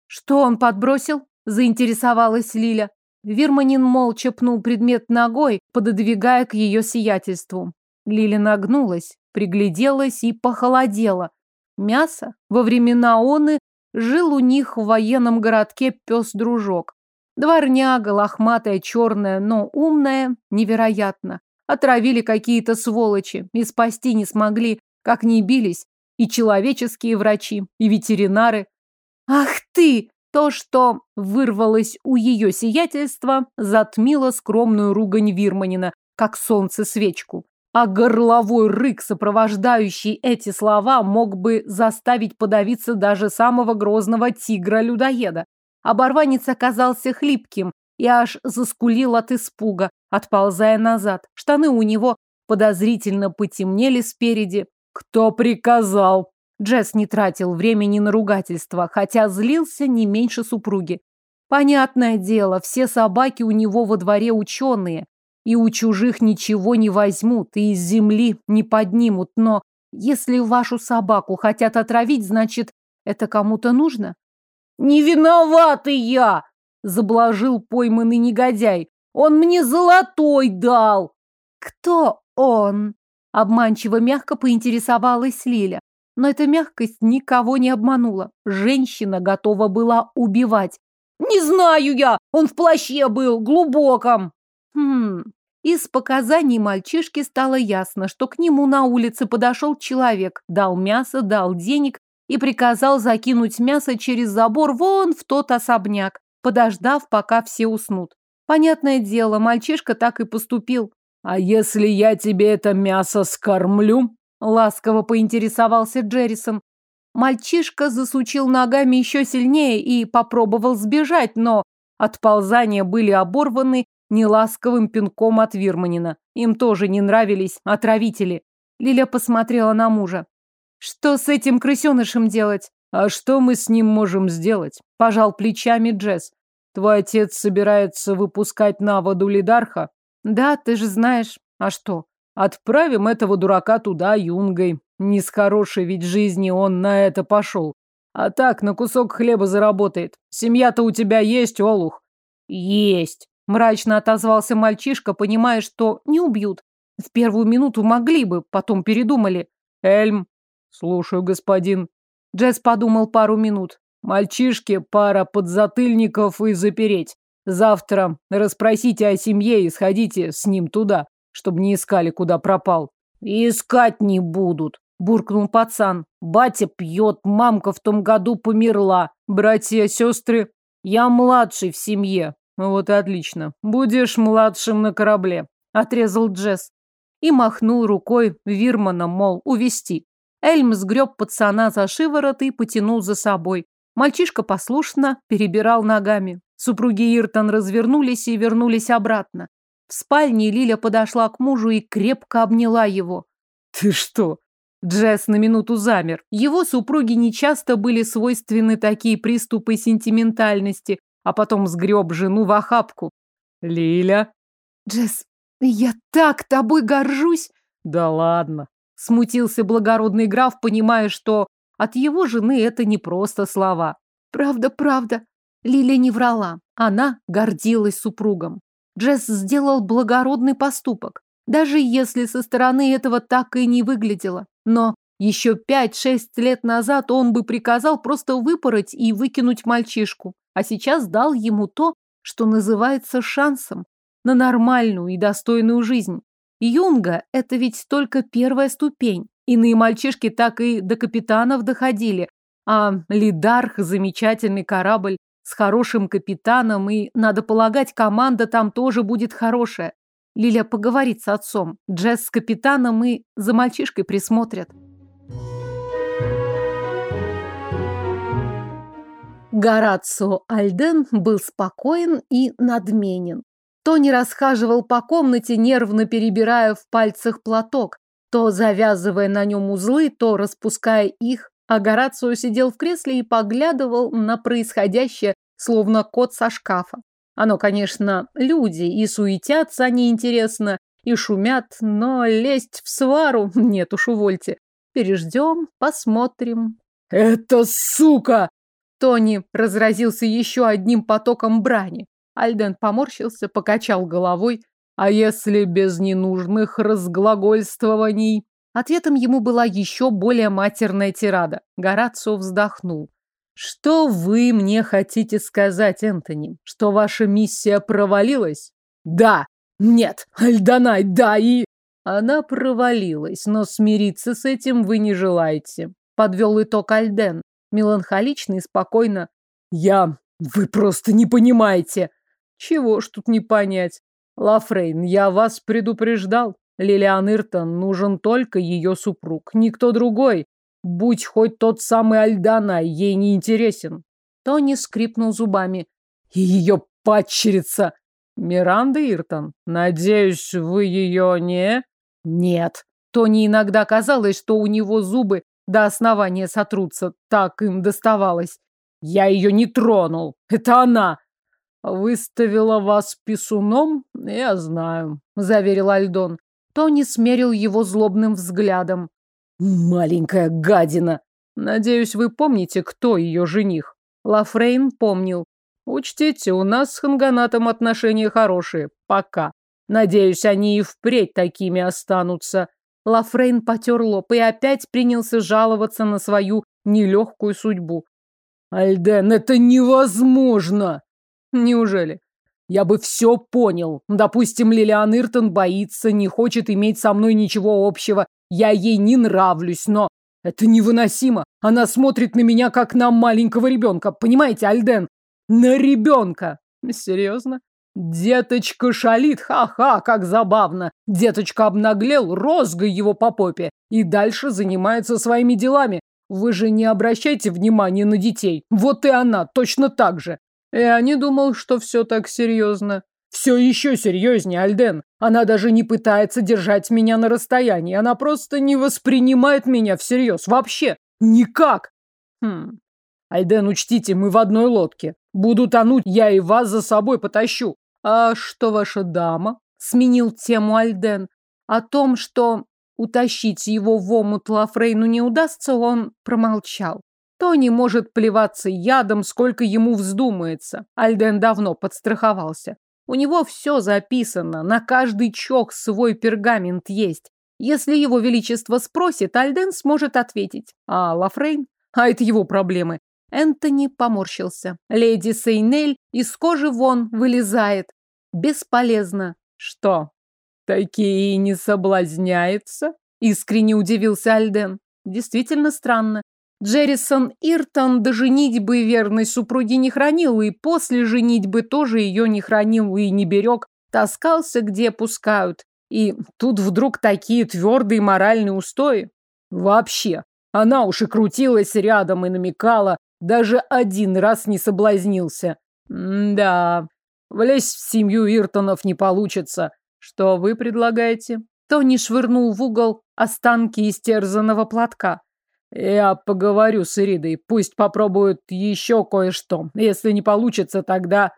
«Что он подбросил?» – заинтересовалась Лиля. Вирманин молча пнул предмет ногой, пододвигая к ее сиятельству. Лиля нагнулась, пригляделась и похолодела. Мясо во времена оны жил у них в военном городке пес-дружок. Дворняга, лохматая, черная, но умная, невероятно. Отравили какие-то сволочи и спасти не смогли, как ни бились, и человеческие врачи, и ветеринары. Ах ты! То, что вырвалось у ее сиятельства, затмило скромную ругань Вирманина, как солнце свечку. А горловой рык, сопровождающий эти слова, мог бы заставить подавиться даже самого грозного тигра-людоеда. Оборванец оказался хлипким и аж заскулил от испуга, отползая назад. Штаны у него подозрительно потемнели спереди. «Кто приказал?» Джесс не тратил времени на ругательство, хотя злился не меньше супруги. Понятное дело, все собаки у него во дворе ученые, и у чужих ничего не возьмут, и из земли не поднимут, но если вашу собаку хотят отравить, значит, это кому-то нужно? «Не виноватый я!» – заблажил пойманный негодяй. Он мне золотой дал. Кто он? Обманчиво мягко поинтересовалась Лиля. Но эта мягкость никого не обманула. Женщина готова была убивать. Не знаю я, он в плаще был, глубоком. Хм, из показаний мальчишки стало ясно, что к нему на улице подошел человек, дал мясо, дал денег и приказал закинуть мясо через забор вон в тот особняк, подождав, пока все уснут. Понятное дело, мальчишка так и поступил. «А если я тебе это мясо скормлю?» Ласково поинтересовался Джеррисон. Мальчишка засучил ногами еще сильнее и попробовал сбежать, но отползания были оборваны неласковым пинком от Вирманина. Им тоже не нравились отравители. Лиля посмотрела на мужа. «Что с этим крысенышем делать?» «А что мы с ним можем сделать?» Пожал плечами Джесс. Твой отец собирается выпускать на воду Лидарха? Да, ты же знаешь. А что? Отправим этого дурака туда юнгой. Не с хорошей ведь жизни он на это пошел. А так, на кусок хлеба заработает. Семья-то у тебя есть, Олух? Есть. Мрачно отозвался мальчишка, понимая, что не убьют. В первую минуту могли бы, потом передумали. Эльм. Слушаю, господин. Джесс подумал пару минут. Мальчишке пара подзатыльников и запереть. Завтра расспросите о семье и сходите с ним туда, чтобы не искали, куда пропал. искать не будут, буркнул пацан. Батя пьет, мамка в том году померла. Братья, сестры, я младший в семье. Вот и отлично. Будешь младшим на корабле, отрезал Джесс. И махнул рукой Вирмана, мол, увести. Эльм сгреб пацана за шиворот и потянул за собой. Мальчишка послушно перебирал ногами. Супруги Иртон развернулись и вернулись обратно. В спальне Лиля подошла к мужу и крепко обняла его. Ты что? Джесс на минуту замер. Его супруги нечасто были свойственны такие приступы сентиментальности, а потом сгреб жену в охапку. Лиля? Джесс, я так тобой горжусь. Да ладно. Смутился благородный граф, понимая, что от его жены это не просто слова. Правда, правда. Лиля не врала. Она гордилась супругом. Джесс сделал благородный поступок, даже если со стороны этого так и не выглядело. Но еще пять-шесть лет назад он бы приказал просто выпороть и выкинуть мальчишку, а сейчас дал ему то, что называется шансом на нормальную и достойную жизнь. Юнга – это ведь только первая ступень. Иные мальчишки так и до капитанов доходили, а Лидарх – замечательный корабль с хорошим капитаном, и, надо полагать, команда там тоже будет хорошая. Лиля поговорит с отцом, Джесс с капитаном и за мальчишкой присмотрят. Горацио Альден был спокоен и надменен. Тони расхаживал по комнате, нервно перебирая в пальцах платок, то завязывая на нем узлы, то распуская их, а Горацио сидел в кресле и поглядывал на происходящее, словно кот со шкафа. Оно, конечно, люди, и суетятся они интересно, и шумят, но лезть в свару нет уж, увольте. Переждем, посмотрим. «Это сука!» Тони разразился еще одним потоком брани. Альден поморщился, покачал головой. «А если без ненужных разглагольствований?» Ответом ему была еще более матерная тирада. Горацио вздохнул. Что вы мне хотите сказать, Энтони? Что ваша миссия провалилась? Да. Нет. Альданай, да и... Она провалилась, но смириться с этим вы не желаете. Подвел итог Альден. Меланхолично и спокойно. Я... Вы просто не понимаете. Чего ж тут не понять? Лафрейн, я вас предупреждал. Лилиан Иртон нужен только ее супруг, никто другой. Будь хоть тот самый Альдана, ей не интересен. Тони скрипнул зубами. И ее падчерица. Миранда Иртон, надеюсь, вы ее не... Нет. Тони иногда казалось, что у него зубы до основания сотрутся. Так им доставалось. Я ее не тронул. Это она. Выставила вас писуном? Я знаю, заверил Альдон. Тони смерил его злобным взглядом. Маленькая гадина. Надеюсь, вы помните, кто ее жених. Лафрейн помнил. Учтите, у нас с Ханганатом отношения хорошие. Пока. Надеюсь, они и впредь такими останутся. Лафрейн потер лоб и опять принялся жаловаться на свою нелегкую судьбу. Альден, это невозможно! Неужели? Я бы все понял. Допустим, Лилиан Иртон боится, не хочет иметь со мной ничего общего. Я ей не нравлюсь, но это невыносимо. Она смотрит на меня, как на маленького ребенка. Понимаете, Альден? На ребенка. Серьезно? Деточка шалит, ха-ха, как забавно. Деточка обнаглел, розгой его по попе и дальше занимается своими делами. Вы же не обращайте внимания на детей. Вот и она точно так же. Я не думал, что все так серьезно. Все еще серьезнее, Альден. Она даже не пытается держать меня на расстоянии. Она просто не воспринимает меня всерьез. Вообще. Никак. Хм. Альден, учтите, мы в одной лодке. Буду тонуть, я и вас за собой потащу. А что ваша дама? Сменил тему Альден. О том, что утащить его в омут Лафрейну не удастся, он промолчал. Тони может плеваться ядом, сколько ему вздумается. Альден давно подстраховался. У него все записано, на каждый чок свой пергамент есть. Если его величество спросит, Альден сможет ответить. А Лафрейн? А это его проблемы. Энтони поморщился. Леди Сейнель из кожи вон вылезает. Бесполезно. Что, такие не соблазняются? Искренне удивился Альден. Действительно странно. Джеррисон Иртон до женитьбы верной супруги не хранил, и после женитьбы тоже ее не хранил и не берег, таскался, где пускают. И тут вдруг такие твердые моральные устои. Вообще, она уж и крутилась рядом и намекала, даже один раз не соблазнился. Да, влезть в семью Иртонов не получится. Что вы предлагаете? Тони швырнул в угол останки истерзанного платка. Я поговорю с Иридой, пусть попробует еще кое-что. Если не получится, тогда...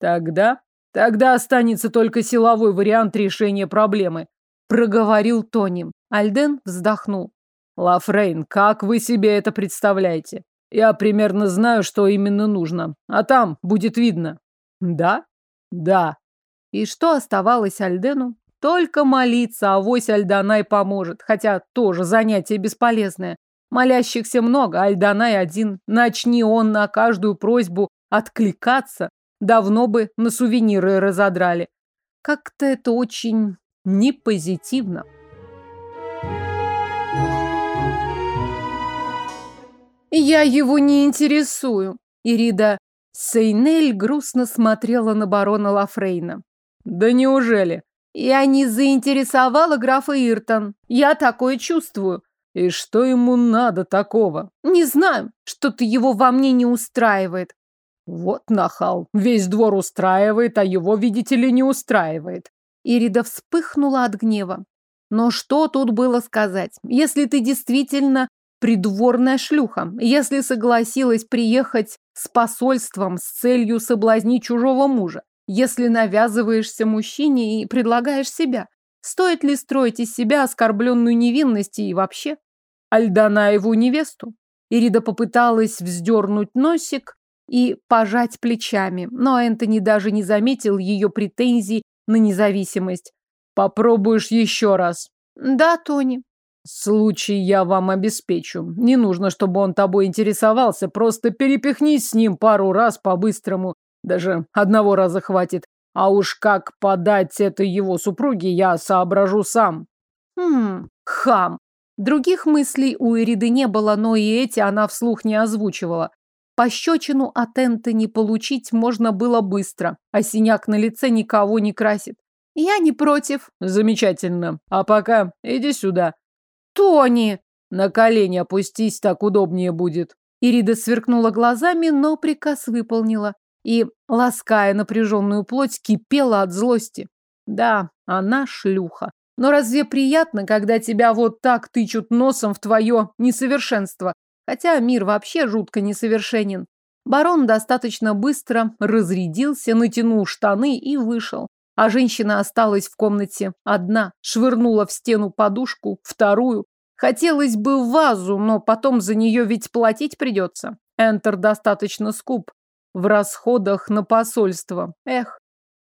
Тогда? Тогда останется только силовой вариант решения проблемы. Проговорил Тони. Альден вздохнул. Лафрейн, как вы себе это представляете? Я примерно знаю, что именно нужно. А там будет видно. Да? Да. И что оставалось Альдену? Только молиться, а вось Альданай поможет. Хотя тоже занятие бесполезное. Молящихся много, Альданай один. Начни он на каждую просьбу откликаться, давно бы на сувениры разодрали. Как-то это очень непозитивно. Я его не интересую. Ирида Сейнель грустно смотрела на барона Лафрейна. Да неужели? Я не заинтересовала графа Иртон. Я такое чувствую. И что ему надо такого? Не знаю, что-то его во мне не устраивает. Вот нахал. Весь двор устраивает, а его, видите ли, не устраивает. Ирида вспыхнула от гнева. Но что тут было сказать? Если ты действительно придворная шлюха, если согласилась приехать с посольством с целью соблазнить чужого мужа, если навязываешься мужчине и предлагаешь себя, Стоит ли строить из себя оскорбленную невинность и вообще? Альданаеву невесту? Ирида попыталась вздернуть носик и пожать плечами, но Энтони даже не заметил ее претензий на независимость. «Попробуешь еще раз?» «Да, Тони». «Случай я вам обеспечу. Не нужно, чтобы он тобой интересовался, просто перепихнись с ним пару раз по-быстрому. Даже одного раза хватит. А уж как подать это его супруге, я соображу сам. Хм, хам. Других мыслей у Ириды не было, но и эти она вслух не озвучивала. Пощечину от Энтони получить можно было быстро, а синяк на лице никого не красит. Я не против. Замечательно. А пока иди сюда. Тони! На колени опустись, так удобнее будет. Ирида сверкнула глазами, но приказ выполнила и, лаская напряженную плоть, кипела от злости. Да, она шлюха. Но разве приятно, когда тебя вот так тычут носом в твое несовершенство? Хотя мир вообще жутко несовершенен. Барон достаточно быстро разрядился, натянул штаны и вышел. А женщина осталась в комнате одна, швырнула в стену подушку, вторую. Хотелось бы вазу, но потом за нее ведь платить придется. Энтер достаточно скуп в расходах на посольство. Эх,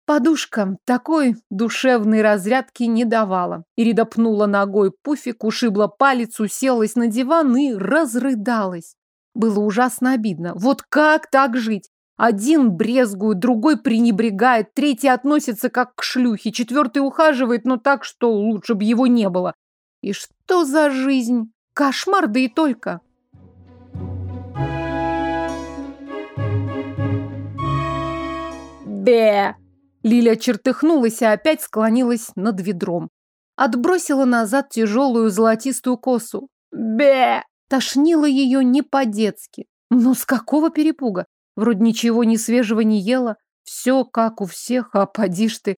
подушка такой душевной разрядки не давала. Ирида пнула ногой пуфик, ушибла палец, уселась на диван и разрыдалась. Было ужасно обидно. Вот как так жить? Один брезгует, другой пренебрегает, третий относится как к шлюхе, четвертый ухаживает, но так, что лучше бы его не было. И что за жизнь? Кошмар, да и только. Бе! Лиля чертыхнулась и опять склонилась над ведром. Отбросила назад тяжелую золотистую косу. Бе! Тошнило ее не по-детски. Но с какого перепуга? Вроде ничего ни свежего не ела. Все как у всех, а поди ты.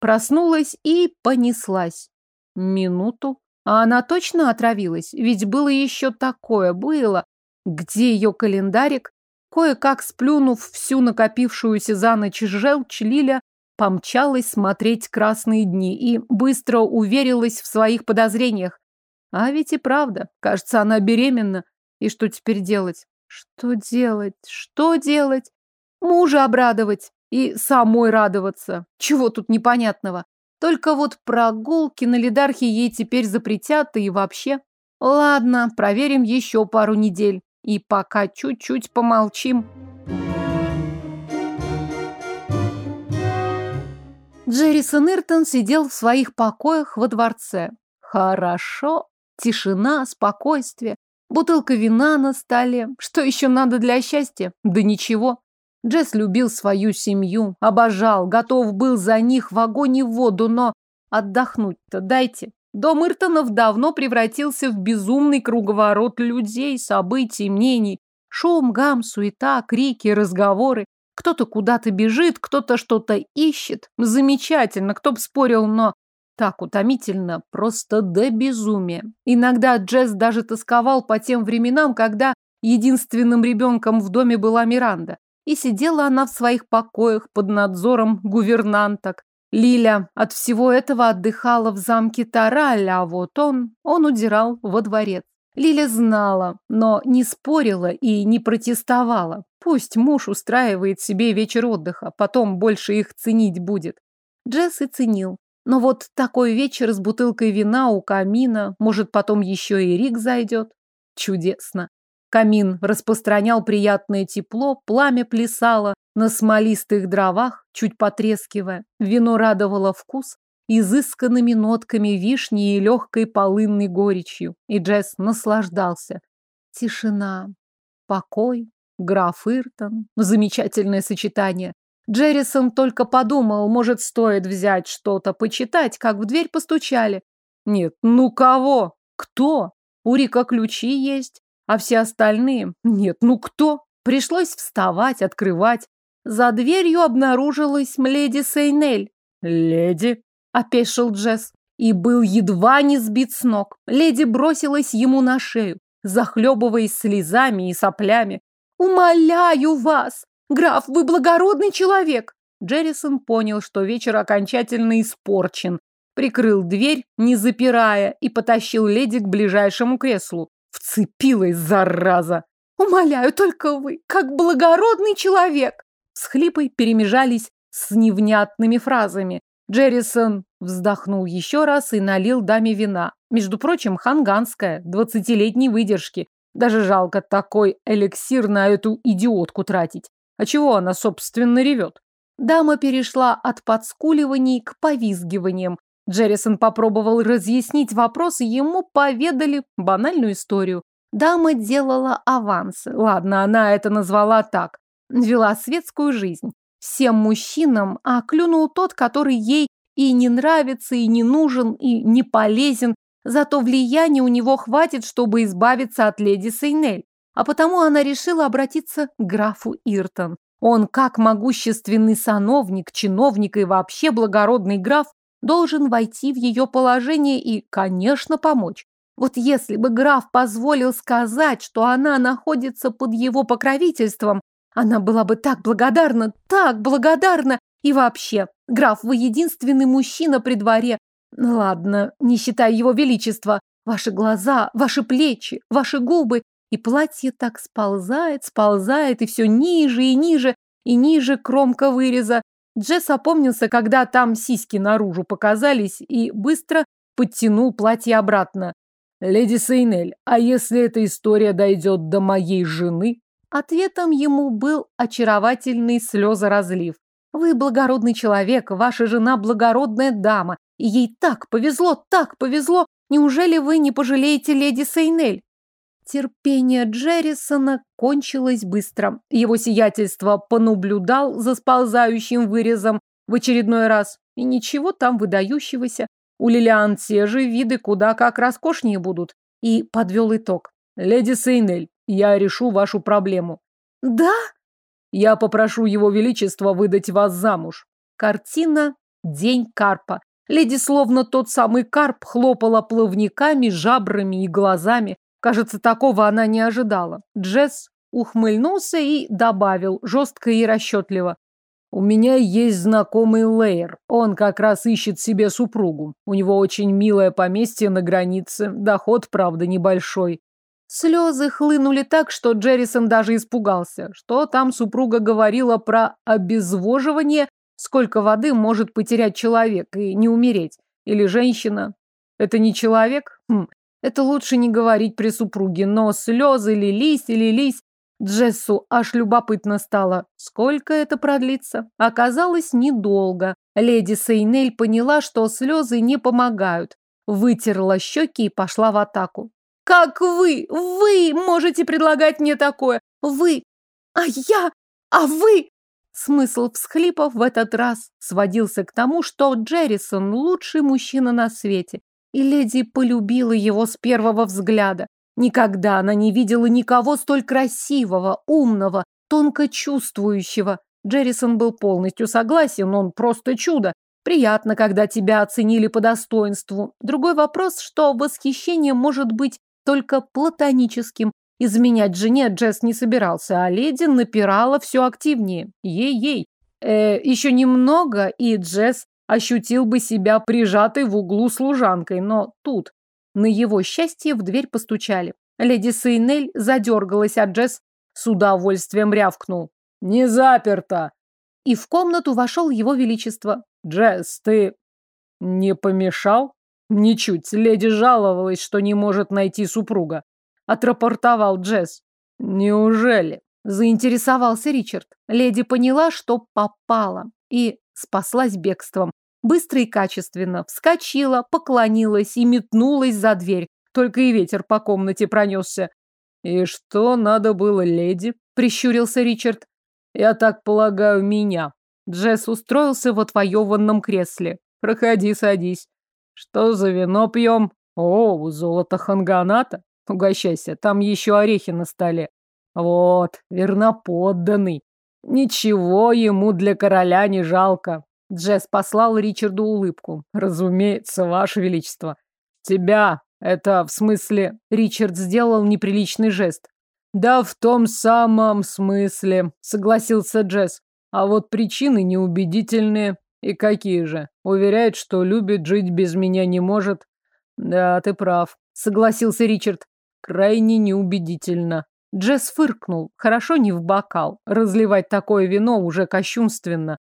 Проснулась и понеслась. Минуту. А она точно отравилась? Ведь было еще такое, было. Где ее календарик? Кое-как сплюнув всю накопившуюся за ночь желчь, Лиля помчалась смотреть красные дни и быстро уверилась в своих подозрениях. А ведь и правда, кажется, она беременна. И что теперь делать? Что делать? Что делать? Мужа обрадовать и самой радоваться. Чего тут непонятного? Только вот прогулки на лидархе ей теперь запретят и вообще. Ладно, проверим еще пару недель. И пока чуть-чуть помолчим. Джеррисон Иртон сидел в своих покоях во дворце. Хорошо. Тишина, спокойствие. Бутылка вина на столе. Что еще надо для счастья? Да ничего. Джесс любил свою семью, обожал, готов был за них в огонь и в воду, но отдохнуть-то дайте. Дом Иртонов давно превратился в безумный круговорот людей, событий, мнений. Шум, гам, суета, крики, разговоры. Кто-то куда-то бежит, кто-то что-то ищет. Замечательно, кто б спорил, но так утомительно, просто до безумия. Иногда Джесс даже тосковал по тем временам, когда единственным ребенком в доме была Миранда. И сидела она в своих покоях под надзором гувернанток. Лиля от всего этого отдыхала в замке Тараль, а вот он, он удирал во дворец. Лиля знала, но не спорила и не протестовала. Пусть муж устраивает себе вечер отдыха, потом больше их ценить будет. Джесс и ценил. Но вот такой вечер с бутылкой вина у камина, может, потом еще и Рик зайдет. Чудесно. Камин распространял приятное тепло, пламя плясало на смолистых дровах, чуть потрескивая. Вино радовало вкус изысканными нотками вишни и легкой полынной горечью. И Джесс наслаждался. Тишина, покой, граф Иртон. Замечательное сочетание. Джеррисон только подумал, может, стоит взять что-то почитать, как в дверь постучали. Нет, ну кого? Кто? У Рика ключи есть, а все остальные? Нет, ну кто? Пришлось вставать, открывать. За дверью обнаружилась леди Сейнель. «Леди?» – опешил Джесс. И был едва не сбит с ног. Леди бросилась ему на шею, захлебываясь слезами и соплями. «Умоляю вас! Граф, вы благородный человек!» Джеррисон понял, что вечер окончательно испорчен. Прикрыл дверь, не запирая, и потащил леди к ближайшему креслу. Вцепилась, зараза! «Умоляю, только вы, как благородный человек!» С хлипой перемежались с невнятными фразами. Джеррисон вздохнул еще раз и налил даме вина. Между прочим, ханганская, двадцатилетней выдержки. Даже жалко такой эликсир на эту идиотку тратить. А чего она, собственно, ревет? Дама перешла от подскуливаний к повизгиваниям. Джеррисон попробовал разъяснить вопрос, и ему поведали банальную историю. Дама делала авансы. Ладно, она это назвала так. Вела светскую жизнь. Всем мужчинам, а клюнул тот, который ей и не нравится, и не нужен, и не полезен. Зато влияния у него хватит, чтобы избавиться от леди Сейнель а потому она решила обратиться к графу Иртон. Он, как могущественный сановник, чиновник и вообще благородный граф, должен войти в ее положение и, конечно, помочь. Вот если бы граф позволил сказать, что она находится под его покровительством, она была бы так благодарна, так благодарна. И вообще, граф, вы единственный мужчина при дворе. Ладно, не считая его величества. Ваши глаза, ваши плечи, ваши губы и платье так сползает, сползает, и все ниже и ниже, и ниже кромка выреза. Джесс опомнился, когда там сиськи наружу показались, и быстро подтянул платье обратно. «Леди Сейнель, а если эта история дойдет до моей жены?» Ответом ему был очаровательный слезоразлив. «Вы благородный человек, ваша жена благородная дама, и ей так повезло, так повезло, неужели вы не пожалеете леди Сейнель?» Терпение Джеррисона кончилось быстро. Его сиятельство понаблюдал за сползающим вырезом в очередной раз. И ничего там выдающегося. У Лилиан те же виды куда как роскошнее будут. И подвел итог. «Леди Сейнель, я решу вашу проблему». «Да?» «Я попрошу его величество выдать вас замуж». Картина «День карпа». Леди, словно тот самый карп, хлопала плавниками, жабрами и глазами. Кажется, такого она не ожидала. Джесс ухмыльнулся и добавил, жестко и расчетливо. «У меня есть знакомый Лейер. Он как раз ищет себе супругу. У него очень милое поместье на границе. Доход, правда, небольшой». Слезы хлынули так, что Джеррисон даже испугался. Что там супруга говорила про обезвоживание, сколько воды может потерять человек и не умереть. Или женщина. Это не человек? Хм. Это лучше не говорить при супруге, но слезы лились и лились. Джессу аж любопытно стало, сколько это продлится. Оказалось, недолго. Леди Сейнель поняла, что слезы не помогают. Вытерла щеки и пошла в атаку. «Как вы, вы можете предлагать мне такое? Вы! А я! А вы!» Смысл всхлипов в этот раз сводился к тому, что Джеррисон – лучший мужчина на свете. И леди полюбила его с первого взгляда. Никогда она не видела никого столь красивого, умного, тонко чувствующего. Джеррисон был полностью согласен, он просто чудо. Приятно, когда тебя оценили по достоинству. Другой вопрос, что восхищение может быть только платоническим. Изменять жене Джесс не собирался, а леди напирала все активнее. Ей-ей. Э, еще немного, и Джесс ощутил бы себя прижатой в углу служанкой, но тут, на его счастье, в дверь постучали. Леди Сейнель задергалась, а Джесс с удовольствием рявкнул. «Не заперто!» И в комнату вошел его величество. «Джесс, ты не помешал?» «Ничуть. Леди жаловалась, что не может найти супруга», — отрапортовал Джесс. «Неужели?» — заинтересовался Ричард. Леди поняла, что попала, и спаслась бегством. Быстро и качественно вскочила, поклонилась и метнулась за дверь. Только и ветер по комнате пронесся. «И что надо было леди?» — прищурился Ричард. «Я так полагаю, меня». Джесс устроился в отвоеванном кресле. «Проходи, садись. Что за вино пьем? О, золото ханганата? Угощайся, там еще орехи на столе. Вот, верноподданный. Ничего ему для короля не жалко. Джесс послал Ричарду улыбку. Разумеется, ваше величество. Тебя, это в смысле... Ричард сделал неприличный жест. Да в том самом смысле, согласился Джесс. А вот причины неубедительные. И какие же? Уверяет, что любит, жить без меня не может. Да, ты прав, согласился Ричард. Крайне неубедительно. Джесс фыркнул. Хорошо не в бокал. Разливать такое вино уже кощунственно.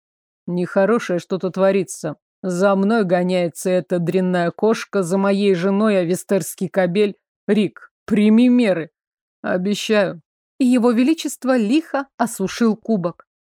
Нехорошее что-то творится. За мной гоняется эта дрянная кошка, за моей женой авестерский кобель. Рик, прими меры. Обещаю. И его величество лихо осушил кубок.